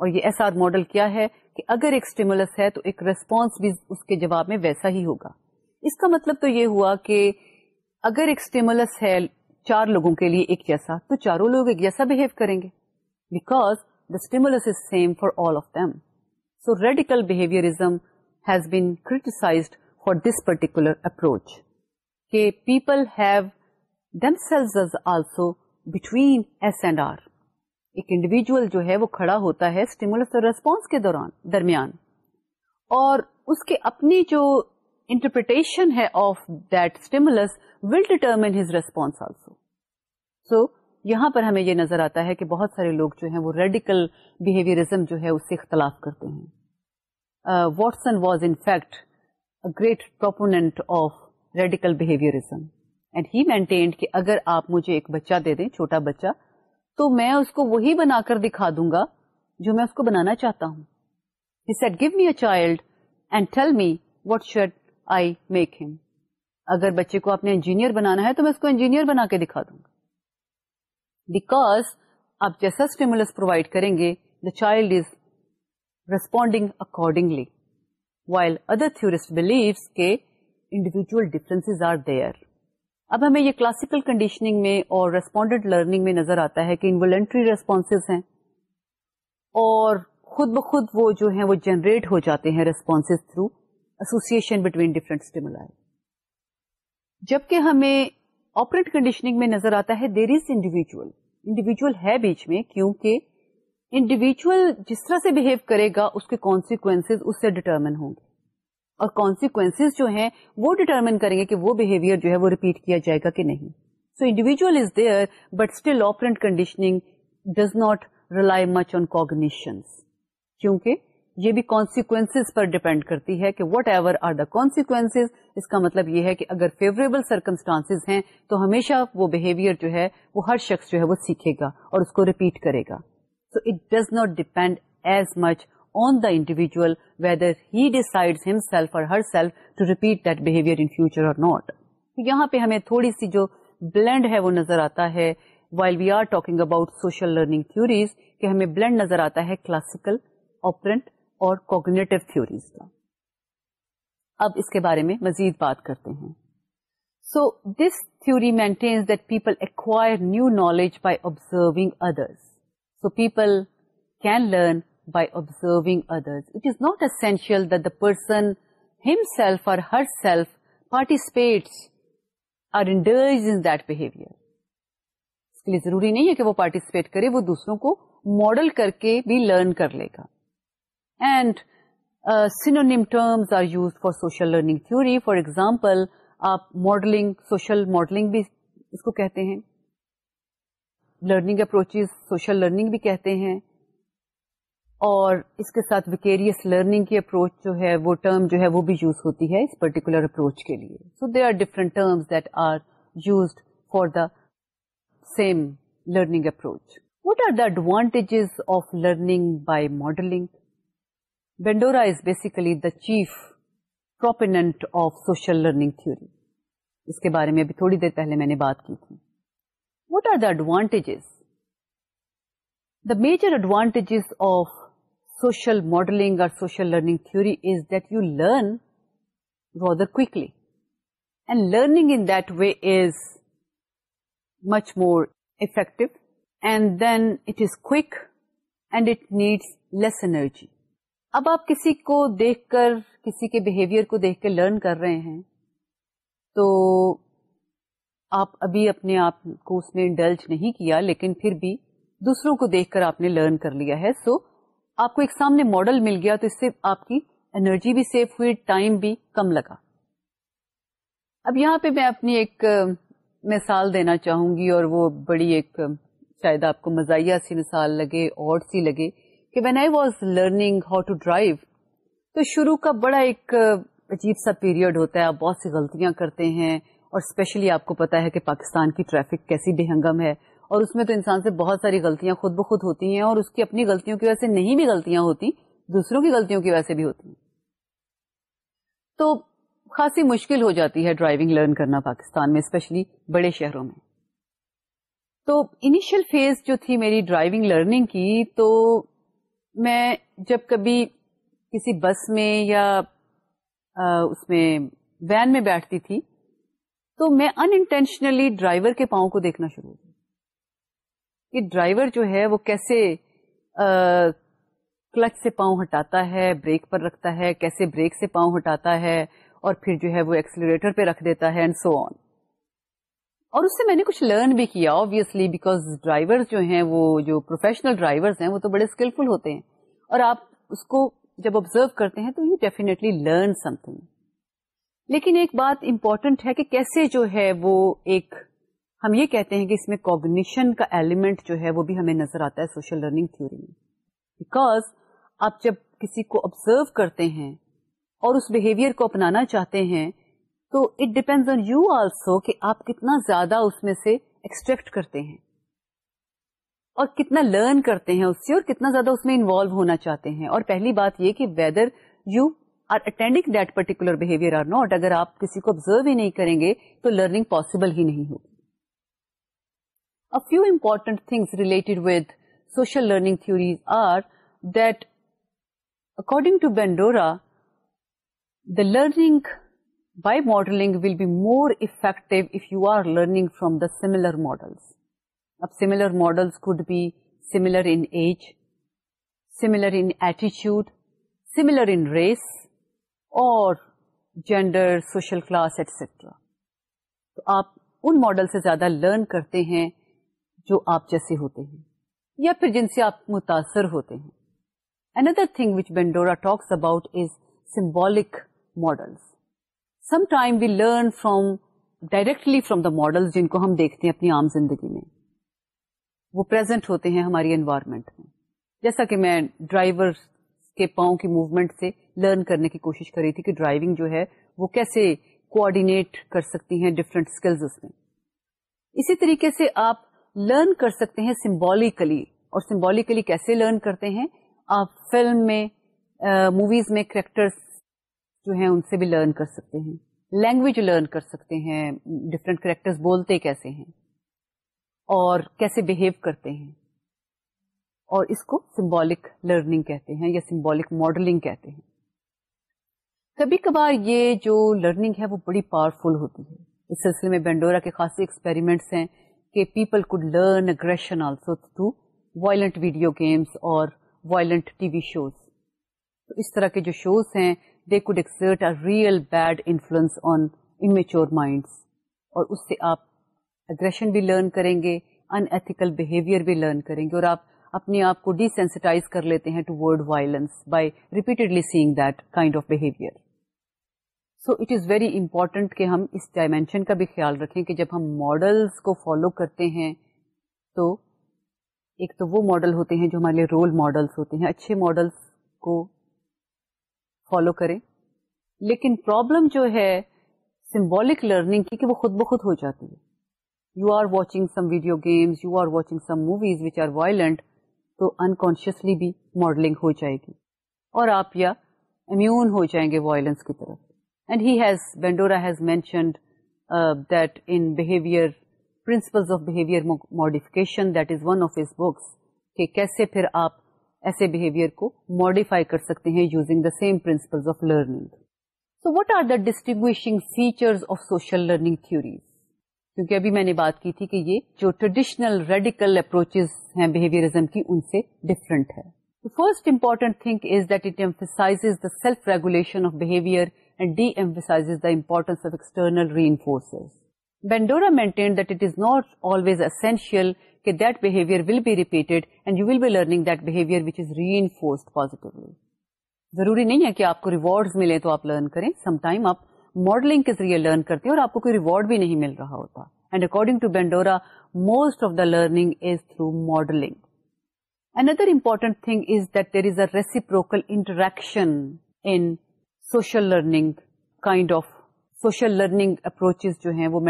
[SPEAKER 1] اور یہ ایس آر ماڈل کیا ہے کہ اگر ایک اسٹیمولس ہے تو ایک ریسپانس بھی اس کے جواب میں ویسا ہی ہوگا۔ اس کا مطلب تو یہ ہوا کہ اگر ایک اسٹیمولس ہے چار لوگوں کے لیے ایک جیسا، تو چاروں لوگ ایک جیسا بہیو کریں گے۔ Because the stimulus is same for all of them so radical behaviourism has been criticised for this particular approach کہ people have themselves also between S and R ایک انڈیویجل جو ہے وہ کھڑا ہوتا ہے اسٹیمولس اور ریسپانس کے دوران، درمیان۔ اور اس کے اپنی جو انٹرپریٹیشن ہے of that stimulus will determine his response also so یہاں پر ہمیں یہ نظر آتا ہے کہ بہت سارے لوگ جو ہیں وہ ریڈیکل بہیویئرزم جو ہے اس سے اختلاف کرتے ہیں۔ Watson was in fact great proponent of radical behaviourism and he maintained کہ اگر آپ مجھے ایک بچہ دے دیں، چھوٹا بچہ، تو میں اس کو وہی بنا کر دکھا دوں گا جو میں اس کو بنانا چاہتا ہوں۔ Said give me a child and tell me what should I make ہم۔ اگر بچے کو اپنے انجینئر بنانا ہے تو میں اس کو انجینئر بنا کے دکھا دوں گا۔ بیکاز آپ جیسا اسٹیمولس پرووائڈ کریں گے the child is responding accordingly while other تھورسٹ believes کے انڈیویجل ڈفرینس آر دیئر اب ہمیں یہ کلاسیکل کنڈیشننگ میں اور ریسپونڈنٹ لرننگ میں نظر آتا ہے کہ انوالنٹری ریسپونس ہیں۔ اور خود بخود وہ جو ہیں وہ جنریٹ ہو جاتے ہیں response through association between different stimuli جبکہ ہمیں آپریٹ کنڈیشننگ میں نظر آتا ہے دیر از انڈیویجل انڈیویجل ہے بیچ میں، کیونکہ انڈیویجل جس طرح سے بہیو کرے گا، اس کے کانسیکوینس اس سے ڈٹرمن ہوں گے. اور کانسیکوینس جو ہیں، وہ ڈیٹرمن کریں گے کہ وہ بہیویئر جو ہے وہ ریپیٹ کیا جائے گا کہ نہیں. So individual is there but still operant conditioning does not rely much on cognition کیونکہ یہ بھی کانسیکوینس پر ڈیپینڈ کرتی ہے کہ whatever are the consequence اس کا مطلب یہ ہے کہ اگر فیوریبل سرکمسٹانس ہیں تو ہمیشہ وہ بہیویئر جو ہے وہ ہر شخص جو ہے وہ سیکھے گا اور اس کو ریپیٹ کرے گا۔ So it does not depend as much on the individual whether he decide himself or herself to repeat that behaviour in future اور ناٹ یہاں پہ ہمیں تھوڑی سی جو بلینڈ ہے وہ نظر آتا ہے while we are talking about social learning theories کہ ہمیں بلینڈ نظر آتا ہے کلاسیکل اوپرنٹ اور کوگنیٹو تھوریز کا اب اس کے بارے میں مزید بات کرتے ہیں so this theory maintains that people acquire new knowledge by observing others so people can learn by observing others. It is not essential that the person himself or herself participates or indulges in that behavior. اس کے لیے ضروری نہیں ہے کہ وہ participate کرے، وہ دوسروں کو ماڈل کر کے بھی لرن کر لے گا and synonym terms are use for social learning theory for example آپ ماڈلنگ سوشل ماڈلنگ بھی اس کو کہتے ہیں. لرننگ اپروچز سوشل لرننگ بھی کہتے ہیں. اور اس کے ساتھ ویکیریس لرننگ کی اپروچ جو ہے، وہ ٹرم جو ہے، وہ بھی یوز ہوتی ہے اس پرٹیکولر اپروچ کے لیے. So they are different terms that are used for the same learning approach what are the advantages of learning by modelling Bandura is basically the chief proponent of social learning theory اس کے بارے میں ابھی تھوڑی دیر پہلے میں نے بات کی تھی what are the advantages the major advantages of social modeling or social learning theory is that you learn rather quickly. And learning in that way is much more effective, and then it is quick and it needs less energy. اب آپ کسی کو دیکھ کر، کسی کے behaviour کو دیکھ کے لرن کر رہے ہیں، تو آپ ابھی اپنے آپ کو اس میں انڈلج نہیں کیا، لیکن پھر بھی دوسروں کو دیکھ کر آپ نے لرن کر لیا ہے۔ سو آپ کو ایک سامنے ماڈل مل گیا، تو اس سے آپ کی انرجی بھی سیف ہوئی ٹائم بھی کم لگا۔ اب یہاں پہ میں اپنی ایک، مثال دینا چاہوں گی، اور وہ بڑی ایک، شاید آپ کو مزاحیہ سی مثال لگے اور سی لگے۔ کہ when I was learning how to drive تو شروع کا بڑا ایک عجیب سا پیریڈ ہوتا ہے۔ آپ بہت سی غلطیاں کرتے ہیں اور اسپیشلی آپ کو پتا ہے کہ پاکستان کی ٹریفک کیسی بے ہنگم ہے اور اس میں تو انسان سے بہت ساری غلطیاں خود بخود ہوتی ہیں اور اس کی اپنی غلطیوں کی وجہ سے نہیں بھی غلطیاں ہوتی، دوسروں کی غلطیوں کی وجہ سے بھی ہوتی ہیں۔ تو خاصی مشکل ہو جاتی ہے ڈرائیونگ لرن کرنا پاکستان میں اسپیشلی بڑے شہروں میں۔ تو انیشل فیز جو تھی میری ڈرائیونگ لرننگ کی، تو میں جب کبھی کسی بس میں یا اس میں وین میں بیٹھتی تھی، تو میں انٹینشنلی ڈرائیور کے پاؤں کو دیکھنا شروع کی کہ ڈرائیور جو ہے وہ کیسے کلچ سے پاؤں ہٹاتا ہے، بریک پر رکھتا ہے، کیسے بریک سے پاؤں ہٹاتا ہے، اور پھر جو ہے وہ ایکسلریٹر پہ رکھ دیتا ہے اینڈ سو آن اور اس سے میں نے کچھ لرن بھی کیا آبیسلی بیکاز ڈرائیور جو ہیں، وہ جو پروفیشنل ڈرائیور ہیں، وہ تو بڑے اسکلفل ہوتے ہیں. اور آپ اس کو جب آبزرو کرتے ہیں، تو you definitely learn something لیکن ایک بات امپورٹنٹ ہے کہ کیسے جو ہے وہ ایک، ہم یہ کہتے ہیں کہ اس میں کوگنیشن کا ایلیمنٹ جو ہے وہ بھی ہمیں نظر آتا ہے سوشل لرننگ تھیوری میں. بیکاز آپ جب کسی کو آبزرو کرتے ہیں اور اس بہیویئر کو اپنانا چاہتے ہیں تو it depend on you also کہ آپ کتنا زیادہ اس میں سے ایکسٹریکٹ کرتے ہیں اور کتنا لرن کرتے ہیں اس سے اور کتنا زیادہ اس میں انوالو ہونا چاہتے ہیں اور پہلی بات یہ کہ whether you are attending that particular behaviour or not اگر آپ کسی کو آبزرو ہی نہیں کریں گے تو لرننگ پاسبل ہی نہیں ہوگی۔ A few important things related with social learning theories are that according to Bandura, the learning by modeling will be more effective if you are learning from the similar models. Now, similar models could be similar in age, similar in attitude, similar in race, or gender, social class, etc. تو آپ ان model سے زیادہ learn کرتے ہیں جو آپ جیسے ہوتے ہیں یا پھر جن سے آپ متاثر ہوتے ہیں another thing which Bandura talks about is symbolic models some time we learn from directly from the model جن کو ہم دیکھتے ہیں اپنی عام زندگی میں۔ وہ پرزینٹ ہوتے ہیں ہماری انوائرمنٹ میں۔ جیسا کہ میں ڈرائیور کے پاؤں کی موومنٹ سے لرن کرنے کی کوشش کر رہی تھی کہ ڈرائیونگ جو ہے وہ کیسے کوآڈینیٹ کر سکتی ہیں ڈفرینٹ اسکلز اس میں۔ اسی طریقے سے آپ لرن کر سکتے ہیں سمبولیکلی اور سمبولیکلی کیسے لرن کرتے ہیں؟ آپ فلم میں موویز میں کریکٹرس جو ہیں ان سے بھی لرن کر سکتے ہیں۔ لینگویج لرن کر سکتے ہیں۔ ڈفرینٹ کریکٹرس بولتے کیسے ہیں؟ اور کیسے بہیو کرتے ہیں؟ اور اس کو سمبولک لرننگ کہتے ہیں یا سمبولک ماڈلنگ کہتے ہیں۔ کبھی کبھار یہ جو لرننگ ہے وہ بڑی پاورفل ہوتی ہے۔ اس سلسلے میں بینڈورا کے خاصے ایکسپیریمنٹس ہیں کہ people could learn aggression also through violent video games اور وائلنٹ ٹی وی شوز تو اس طرح کے جو شوز ہیں they could exert a real bad influence on immature minds اور اس سے آپ اگریشن بھی لرن کریں گے ان ایتھیکل بہیویئر بھی لرن کریں گے اور آپ اپنے آپ کو ڈیسینسٹائز کر لیتے ہیں to word violence by repeatedly seeing that kind of behaviour so it is very important کہ ہم اس ڈائمینشن کا بھی خیال رکھیں کہ جب ہم ماڈلس کو فالو کرتے ہیں تو ایک تو وہ ماڈل ہوتے ہیں جو ہمارے لیے رول ماڈلس ہوتے ہیں، اچھے ماڈلس کو فالو کریں۔ لیکن پرابلم جو ہے سمبولک لرننگ کی کہ وہ خود بخود ہو جاتی ہے۔ You are watching some video games you are watching some movies which are violent تو انکانشیسلی بھی ماڈلنگ ہو جائے گی۔ اور آپ یا امیون ہو جائیں گے وائلنس کی طرف۔ And he has Bandura has mentioned that in behaviour principles of behaviour modification that is one of his books کہ کیسے پھر آپ ایسے بہیویئر کو ماڈیفائی کر سکتے ہیں using the same principle of learning so what are the distinguishing features of social learning theories کیونکہ ابھی میں نے بات کی تھی کہ یہ جو ٹریڈیشنل ریڈیکل اپروچز ہیں بہیویئرزم کی، ان سے ڈفرنٹ ہے۔ First important thing is that it emphasise the self regulation of behaviour and D emphasise the importance of external reinforcers Bandura maintain that it is not always essential کہ that behaviour will be repeated and you will be learning that behaviour which is reinforced positively ضروری نہیں ہے کہ آپ کو reward ملے تو آپ لرن کریں سم ٹائم آپ ماڈلنگ کے ذریعے لرن کرتے ہیں اور آپ کو کوئی ریوارڈ بھی نہیں مل رہا ہوتا and according to Bandura most of the learning is through modelling another important thing is that there is a reciprocal interaction in social learning kind of social learning approaches جو ہیں وہ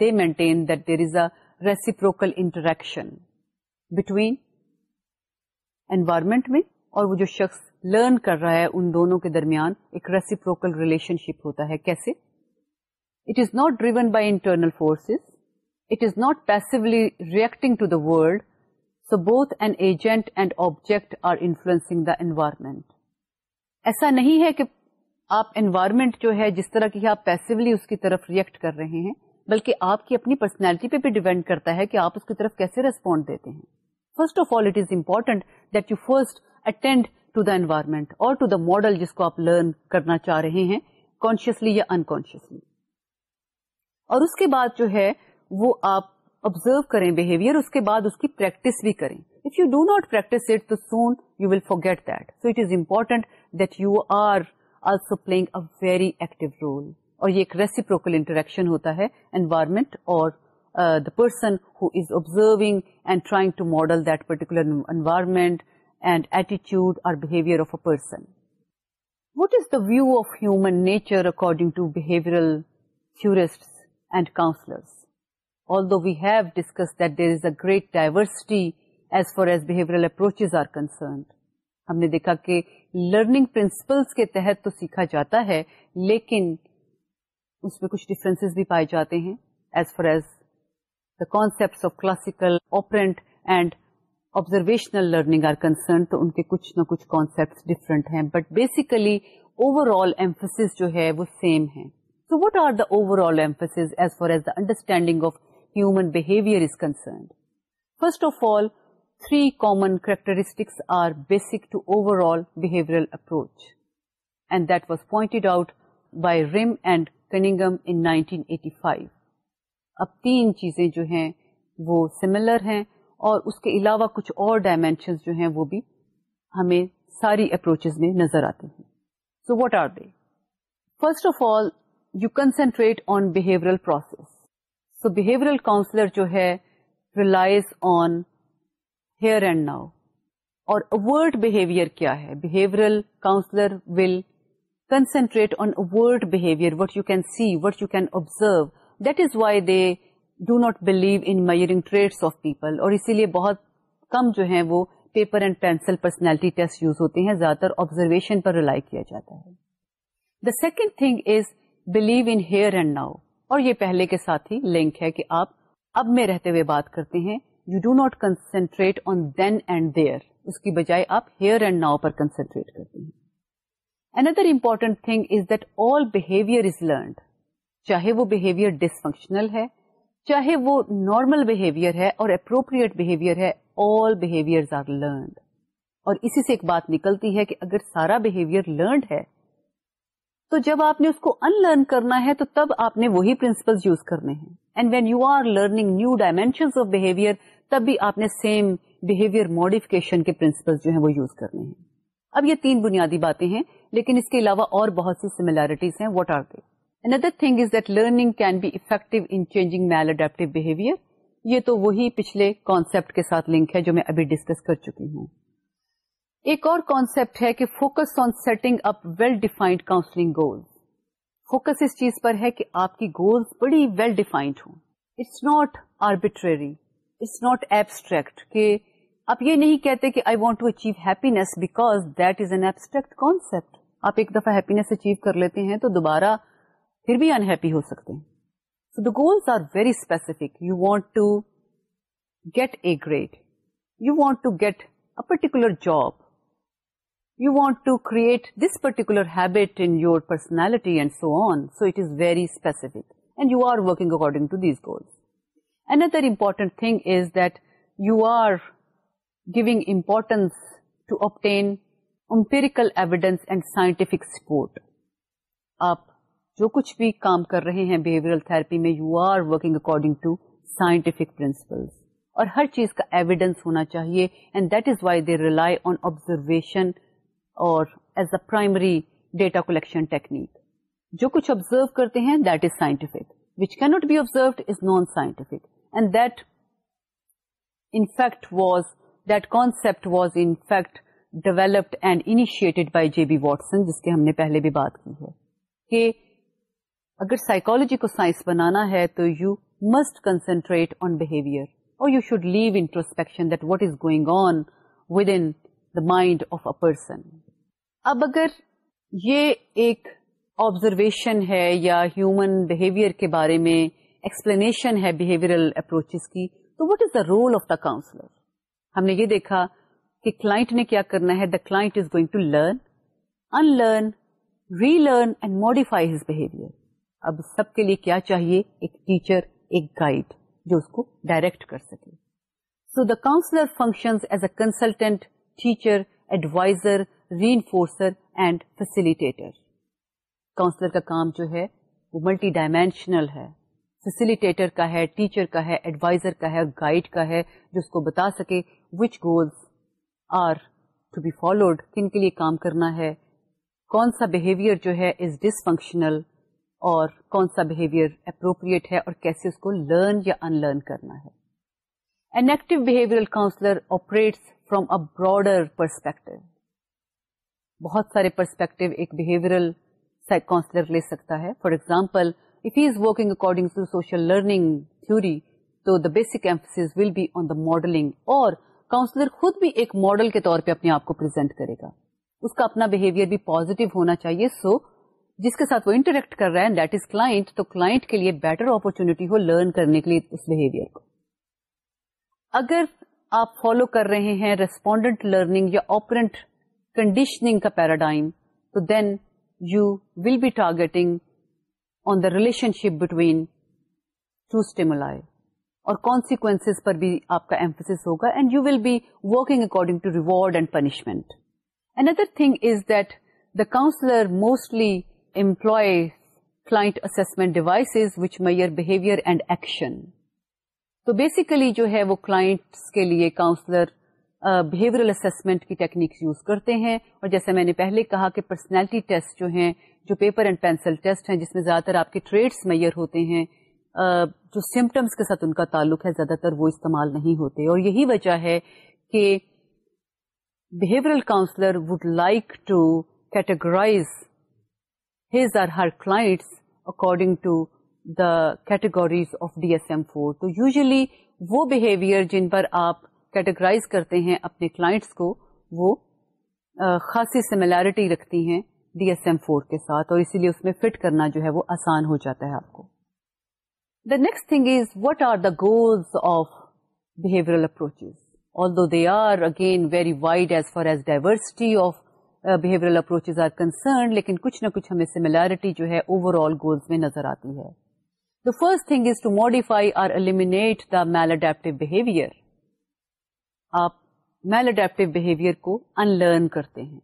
[SPEAKER 1] they maintain that there is a reciprocal interaction between environment میں اور وہ جو شخص learn کر رہا ہے ان دونوں کے درمیان ایک ریسیپروکل ریلیشن شپ ہوتا ہے. کیسے؟ It is not driven by internal forces it is not passively reacting to the world so both an agent and object are influencing the environment ایسا نہیں ہے کہ آپ انوائرمنٹ جو ہے جس طرح کی آپ پیسولی اس کی طرف ریئیکٹ کر رہے ہیں بلکہ آپ کی اپنی پرسنالٹی پہ بھی ڈیپینڈ کرتا ہے کہ آپ اس کی طرف کیسے ریسپونڈ دیتے ہیں۔ First of all it is important that you first attend to the environment اور ٹو دا ماڈل جس کو آپ لرن کرنا چاہ رہے ہیں کانشیسلی یا انکانشیسلی اور اس کے بعد جو ہے، وہ آپ آبزرو کریں بہیویئر اس کے بعد اس کی پریکٹس بھی کریں۔ If you do not practice it تو soon you will forget that so it is important that you are also playing a very active role اور یہ ایک ریسیپروکل انٹریکشن ہوتا ہے انوائرمنٹ اور the person who is observing and trying to model that particular environment and ایٹیچیوڈ اور behaviour of a person what is the view of human nature according to behavioural theorists and counsellors although we have discuss that there is a great diversity as far as behavioural approaches are concerned ہم نے دیکھا کہ learning principles کے تحت تو سیکھا جاتا ہے لیکن اس میں کچھ ڈفرینس بھی پائے جاتے ہیں as far as the concept of classical operant and observational learning are concern تو ان کے کچھ نہ کچھ کانسپٹ ڈفرنٹ ہیں. But basically overall emphasis جو ہے وہ سیم ہے so what are the overall emphasis as far as the understanding of human behaviour is concerned first of all three common characteristics are basic to overall behaviour approach and that was pointed out by Rimm and Cunningham in 1985 اب تین چیزیں جو ہیں وہ similar ہیں اور اس کے علاوہ کچھ اور ڈائمینشن جو ہیں وہ بھی ہمیں ساری اپروچز میں نظر آتے ہیں۔ So what are they first of all you concentrate on behavioural process so behavioural counsellor جو ہے realise on here and now overt behaviour کیا ہے؟ Behavioural counsellor will concentrate on word behavior, what you can see, what you can observe. That is why they do not believe in measuring traits of people. اور اسی لیے بہت کم جو ہیں وہ paper and pencil personality test use ہوتے ہیں زیادہ تر آبزرویشن پر ریلائی کیا جاتا ہے۔ The second thing is believe in here and now اور یہ پہلے کے ساتھ ہی لنک ہے کہ آپ اب میں رہتے ہوئے بات کرتے ہیں۔ You do not concentrate on then and there اس کی بجائے آپ ہیئر اینڈ ناؤ پر کنسنٹریٹ کرتے ہیں۔ Another important thing is that all behavior is learned. چاہے وہ بہیویئر ڈسفنکشنل ہے، چاہے وہ نارمل بہیویئر ہے اور اپروپریٹ بہیویئر ہے آل بہیویئر آر لرنڈ اور اسی سے ایک بات نکلتی ہے کہ اگر سارا بہیویئر لرنڈ ہے، تو جب آپ نے اس کو ان کرنا ہے، تو تب آپ نے وہی پرنسپل یوز کرنے ہیں۔ And when you are learning new dimension of behaviour تب بھی آپ نے سیم بہیویئر ماڈیفکیشن کے پرنسپل جو ہیں وہ یوز کرنے ہیں۔ اب یہ تین بنیادی باتیں ہیں، لیکن اس کے علاوہ اور بہت سی سملیرٹیز ہیں۔ What are they another thing is that learning can be effective in changing maladaptive behaviour یہ تو وہی پچھلے کانسیپٹ کے ساتھ لنک ہے جو میں ابھی ڈسکس کر چکی ہوں۔ ایک اور کانسیپٹ ہے کہ focus on setting up well defined counselling goals focus اس چیز پر ہے کہ آپ کی گولس بڑی ویل ڈیفائنڈ ہوں۔ It's not arbitrary it's not abstract کہ آپ یہ نہیں کہتے کہ I want to achieve happiness because that is an abstract concept آپ ایک دفعہ ہیپینےس اچیو کر لیتے ہیں تو دوبارہ پھر بھی انہیپی ہو سکتے ہیں. So the goals are very specific you want to get a grade you want to get a particular job you want to create this particular habit in your personality and so on so it is very specific and you are working according to these goals Another important thing is that you are giving importance to obtain empirical evidence and scientific support. آپ جو کچھ بھی کام کر رہے ہیں behavioural therapy میں you are working according to scientific principles اور ہر چیز کا ایویڈینس ہونا چاہیے and that is why they rely on observation اور as a primary data collection technique جو کچھ آبزرو کرتے ہیں that is scientific which can't be observed is non scientific and that in fact was that concept was in fact developed and initiated by J B Watson جس کی ہم نے پہلے بھی بات کی ہے کہ اگر سائیکولوجی کو سائنس بنانا ہے تو you must concentrate on behaviour اور you should leave introspection that what is going on within the mind of a person اب اگر یہ ایک آبزرویشن ہے یا ہیومن بہیویئر کے بارے میں ایکسپلینیشن ہے بہیویئرل اپروچز کی، تو what is the role of the counsellor ہم نے یہ دیکھا کہ کلائنٹ نے کیا کرنا ہے the client is going to learn unlearn relearn and modify his behaviour اب سب کے لیے کیا چاہیے؟ ایک ٹیچر ایک گائڈ جو اس کو ڈائریکٹ کر سکے۔ So the counsellor function as a consultant teacher advisor reinforcer and facilitator counsellor کا کام جو ہے، وہ ملٹی ڈائمینشنل ہے۔ فیسلٹیٹر کا ہے ٹیچر کا ہے ایڈوائزر کا ہے گائڈ کا ہے، جو اس کو بتا سکے which goals are to be followed کن کے لیے کام کرنا ہے کون سا بہیویئر جو ہے از ڈس فنکشنل اور کون سا بہیویئر اپروپریٹ ہے اور کیسے اس کو لرن یا ان لرن کرنا ہے. An active behaviour counsellor operates from a broader perspective بہت سارے پرسپیکٹو ایک بہیویئرل کاؤنسلر لے سکتا ہے. For example If he is working according to social learning theory, تو the basic emphasis will be on the modeling اور counsellor خود بھی ایک ماڈل کے طور پہ اپنے آپ کو پرزینٹ کرے گا۔ اس کا اپنا بہیویئر بھی پازیٹیو ہونا چاہیے۔ سو so, جس کے ساتھ وہ انٹریکٹ کر رہا ہے دیٹ از کلائنٹ تو کلائنٹ کے لیے بیٹر اپرچونیٹی ہو لرن کرنے کے لیے اس بہیویئر کو۔ اگر آپ فالو کر رہے ہیں ریسپونڈنٹ لرننگ یا آپرنٹ کنڈیشننگ کا پیراڈائم تو then you will be targeting on the relationship between two stimuli اور کانسیکوینس پر بھی آپ کا ایمفس ہوگا and you will be working according to reward and punishment and other thing is that the counsellor mostly employs client assessment devices which measure behaviour and action تو basically جو ہے وہ کلائنٹس کے لیے کاؤنسلر بہیورل اسسمنٹ کی techniques use کرتے ہیں اور جیسے میں نے پہلے کہا کہ پرسنالٹی ٹیسٹ جو ہیں، جو پیپر اینڈ پینسل ٹیسٹ ہیں جس میں زیادہ تر آپ کے ٹریڈس میئر ہوتے ہیں جو سمٹمس کے ساتھ ان کا تعلق ہے، زیادہ تر وہ استعمال نہیں ہوتے۔ اور یہی وجہ ہے کہ behavioural counsellor would like to categorise his or her clients according to the categories of D S M four تو یوزلی وہ بہیویئر جن پر آپ کیٹیگرائز کرتے ہیں اپنے کلائنٹس کو، وہ خاصی سملیرٹی رکھتی ہیں ڈی ایس ایم فور کے ساتھ اور اسی لیے اس میں فٹ کرنا جو ہے وہ آسان ہو جاتا ہے آپ کو۔ The next thing is what are the goals of behavioural approaches all they are again very wide as far as diversity of behavioural approaches are concerned لیکن کچھ نہ کچھ ہمیں سملیرٹی جو ہے اوور آل میں نظر آتی ہے the first thing is to modify or eliminate the maladaptive behaviour آپ میل اڈیپٹیو بہیویئر کو ان لرن کرتے ہیں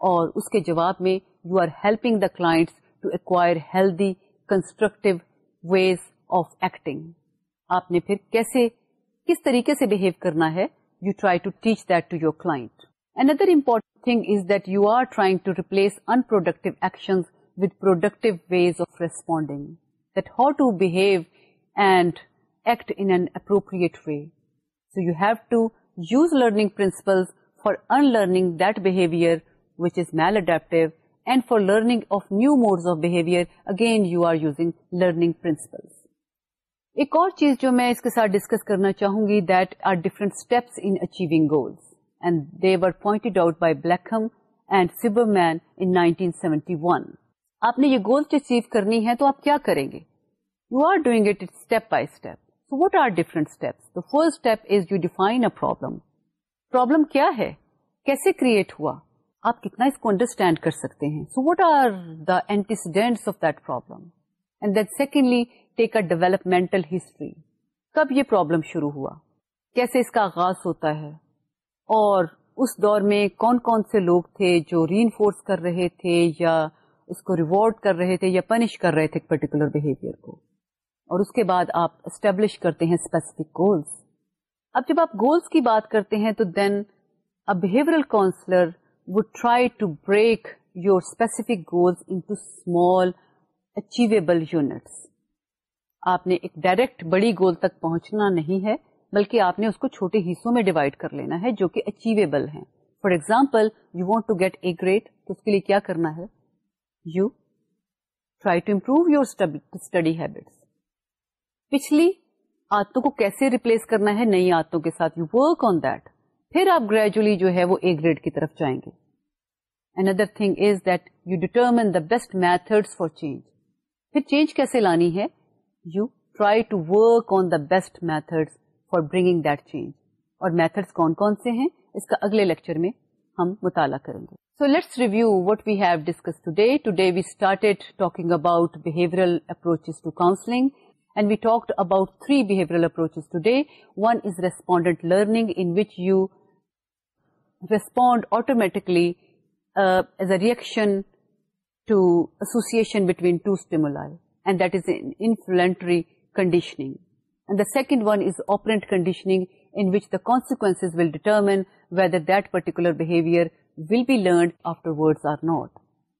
[SPEAKER 1] اور اس کے جواب میں you are helping the clients to acquire healthy constructive ways of acting آپ نے پھر کیسے کس طریقے سے بہیو کرنا ہے you try to teach that to your client an important thing is that you are trying to replace unproductive action with productive ways of responding that how to behave and act in an appropriate way. So you have to use learning principles for unlearning that behavior which is maladaptive, and for learning of new modes of behavior, again you are using learning principles. ایک اور چیز جو میں اس کے ساتھ discuss کرنا چاہوں گی that are different steps in achieving goals and they were pointed out by Blackham and Silberman in 1971 آپ نے یہ گولس اچیو کرنی ہے تو آپ کیا کریں گے? You are doing it step by step so what are different steps first step is you define a problem problem کیا ہے? کیسے کریٹ ہوا? آپ کتنا اس کو انڈرسٹینڈ کر سکتے ہیں؟ So what are the antecedents of that problem and then secondly take a developmental history کب یہ پرابلم شروع ہوا؟ کیسے اس کا آغاز ہوتا ہے؟ اور اس دور میں کون کون سے لوگ تھے جو ری انفورس کر رہے تھے یا اس کو ریوارڈ کر رہے تھے یا پنش کر رہے تھے پرٹیکولر بہیویئر کو؟ اور اس کے بعد آپ اسٹیبلش کرتے ہیں اسپیسیفک گولس اب جب آپ گولس کی بات کرتے ہیں تو then a behavioural counsellor would try to break your specific goals into small achievable units آپ نے ایک ڈائریکٹ بڑی گول تک پہنچنا نہیں ہے بلکہ آپ نے اس کو چھوٹے حصوں میں ڈیوائڈ کر لینا ہے جو کہ اچیویبل ہیں for example you want to get a great تو اس کے لیے کیا کرنا ہے you try to improve your study habits پچھلی آتوں کو کیسے ریپلیس کرنا ہے نئی آتوں کے ساتھ یو ورک آن دیٹ پھر آپ گریجولی جو ہے وہ اے گریڈ کی طرف جائیں گے. Another thing is that you determine the best method for change پھر چینج کیسے لانی ہے؟ You try to work on the best method for bringing that change اور میتھڈس کون کون سے ہیں؟ اس کا اگلے لیکچر میں ہم مطالعہ کریں گے. So let's review what we have discussed today today we started talking about behavioural approaches to counselling and we talked about three behavioural approaches today one is respondent learning in which you respond automatically as a reaction to association between two stimuli and that is involuntary conditioning. And the second one is operant conditioning, in which the consequences will determine whether that particular behavior will be learned afterwards or not.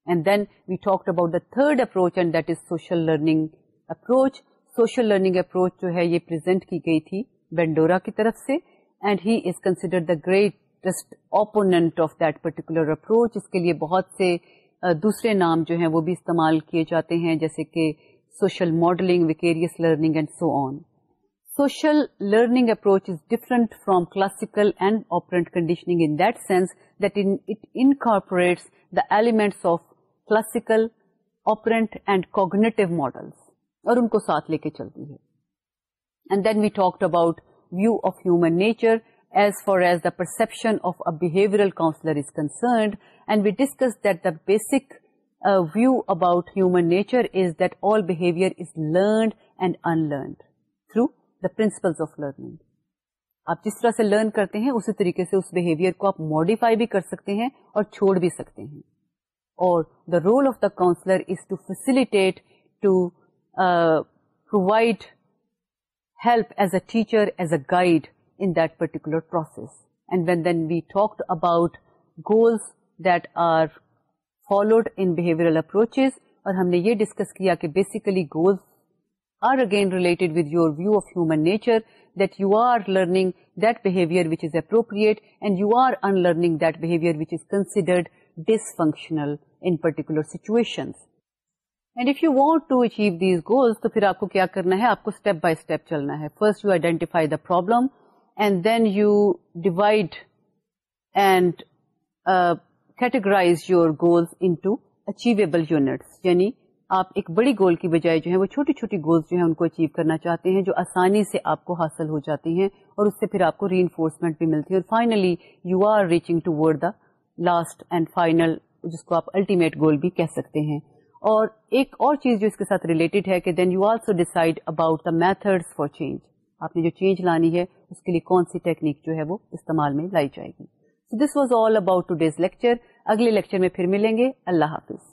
[SPEAKER 1] And then we talked about the third approach, and that is social learning approach. Social learning approach jo hai ye present ki gayi thi Bandura ki taraf se, and he is considered the great approach. اس کے لیے بہت سے دوسرے نام جو ہیں وہ بھی استعمال کیے جاتے ہیں، جیسے کہ social modelling, vicarious learning and so on social learning approach different from classical and operant conditioning in the sense that it incorporates the elements of classical operant and cognitive models اور ان کو ساتھ لے کے چلتی ہے۔ And then we talk about view of human nature as far as the perception of a behavioral counselor is concerned, and we discussed that the basic view about human nature is that all behaviour is learned and unlearned through the principles of learning آپ جس طرح سے learn کرتے ہیں اسی طریقے سے اس بہیویئر کو آپ ماڈیفائی بھی کر سکتے ہیں اور چھوڑ بھی سکتے ہیں۔ اور the role of the counsellor is to facilitate to provide help as a teacher as a guide in that particular process and when then we talked about goals that are followed in behavioural approaches اور ہم نے یہ discuss کیا کہ basically goals are again related with your view of human nature that you are learning that behaviour which is appropriate and you are unlearning that behaviour which is considered dysfunctional in particular situation and if you want to achieve these goals تو پھر آپ کو کیا کرنا ہے؟ آپ کو step by step چلنا ہے. First you identify the problem and then you divide and categorize your goals into achievable units یعنی آپ ایک بڑی گول کی بجائے جو ہے وہ چھوٹی چھوٹی گولس جو ہیں ان کو اچیو کرنا چاہتے ہیں جو آسانی سے آپ کو حاصل ہو جاتی ہیں اور اس سے پھر آپ کو ری انفورسمنٹ بھی ملتی ہے اور finally you are reaching toward the last and final جس کو آپ الٹیمیٹ گول بھی کہہ سکتے ہیں۔ اور ایک اور چیز جو اس کے ساتھ ریلیٹڈ ہے کہ then you also decide about the method for change آپ نے جو چینج لانی ہے اس کے لیے کون سی ٹیکنیک جو ہے وہ استعمال میں لائی جائے گی۔ So this was all about today's lecture اگلے لیکچر میں پھر ملیں گے۔ اللہ حافظ۔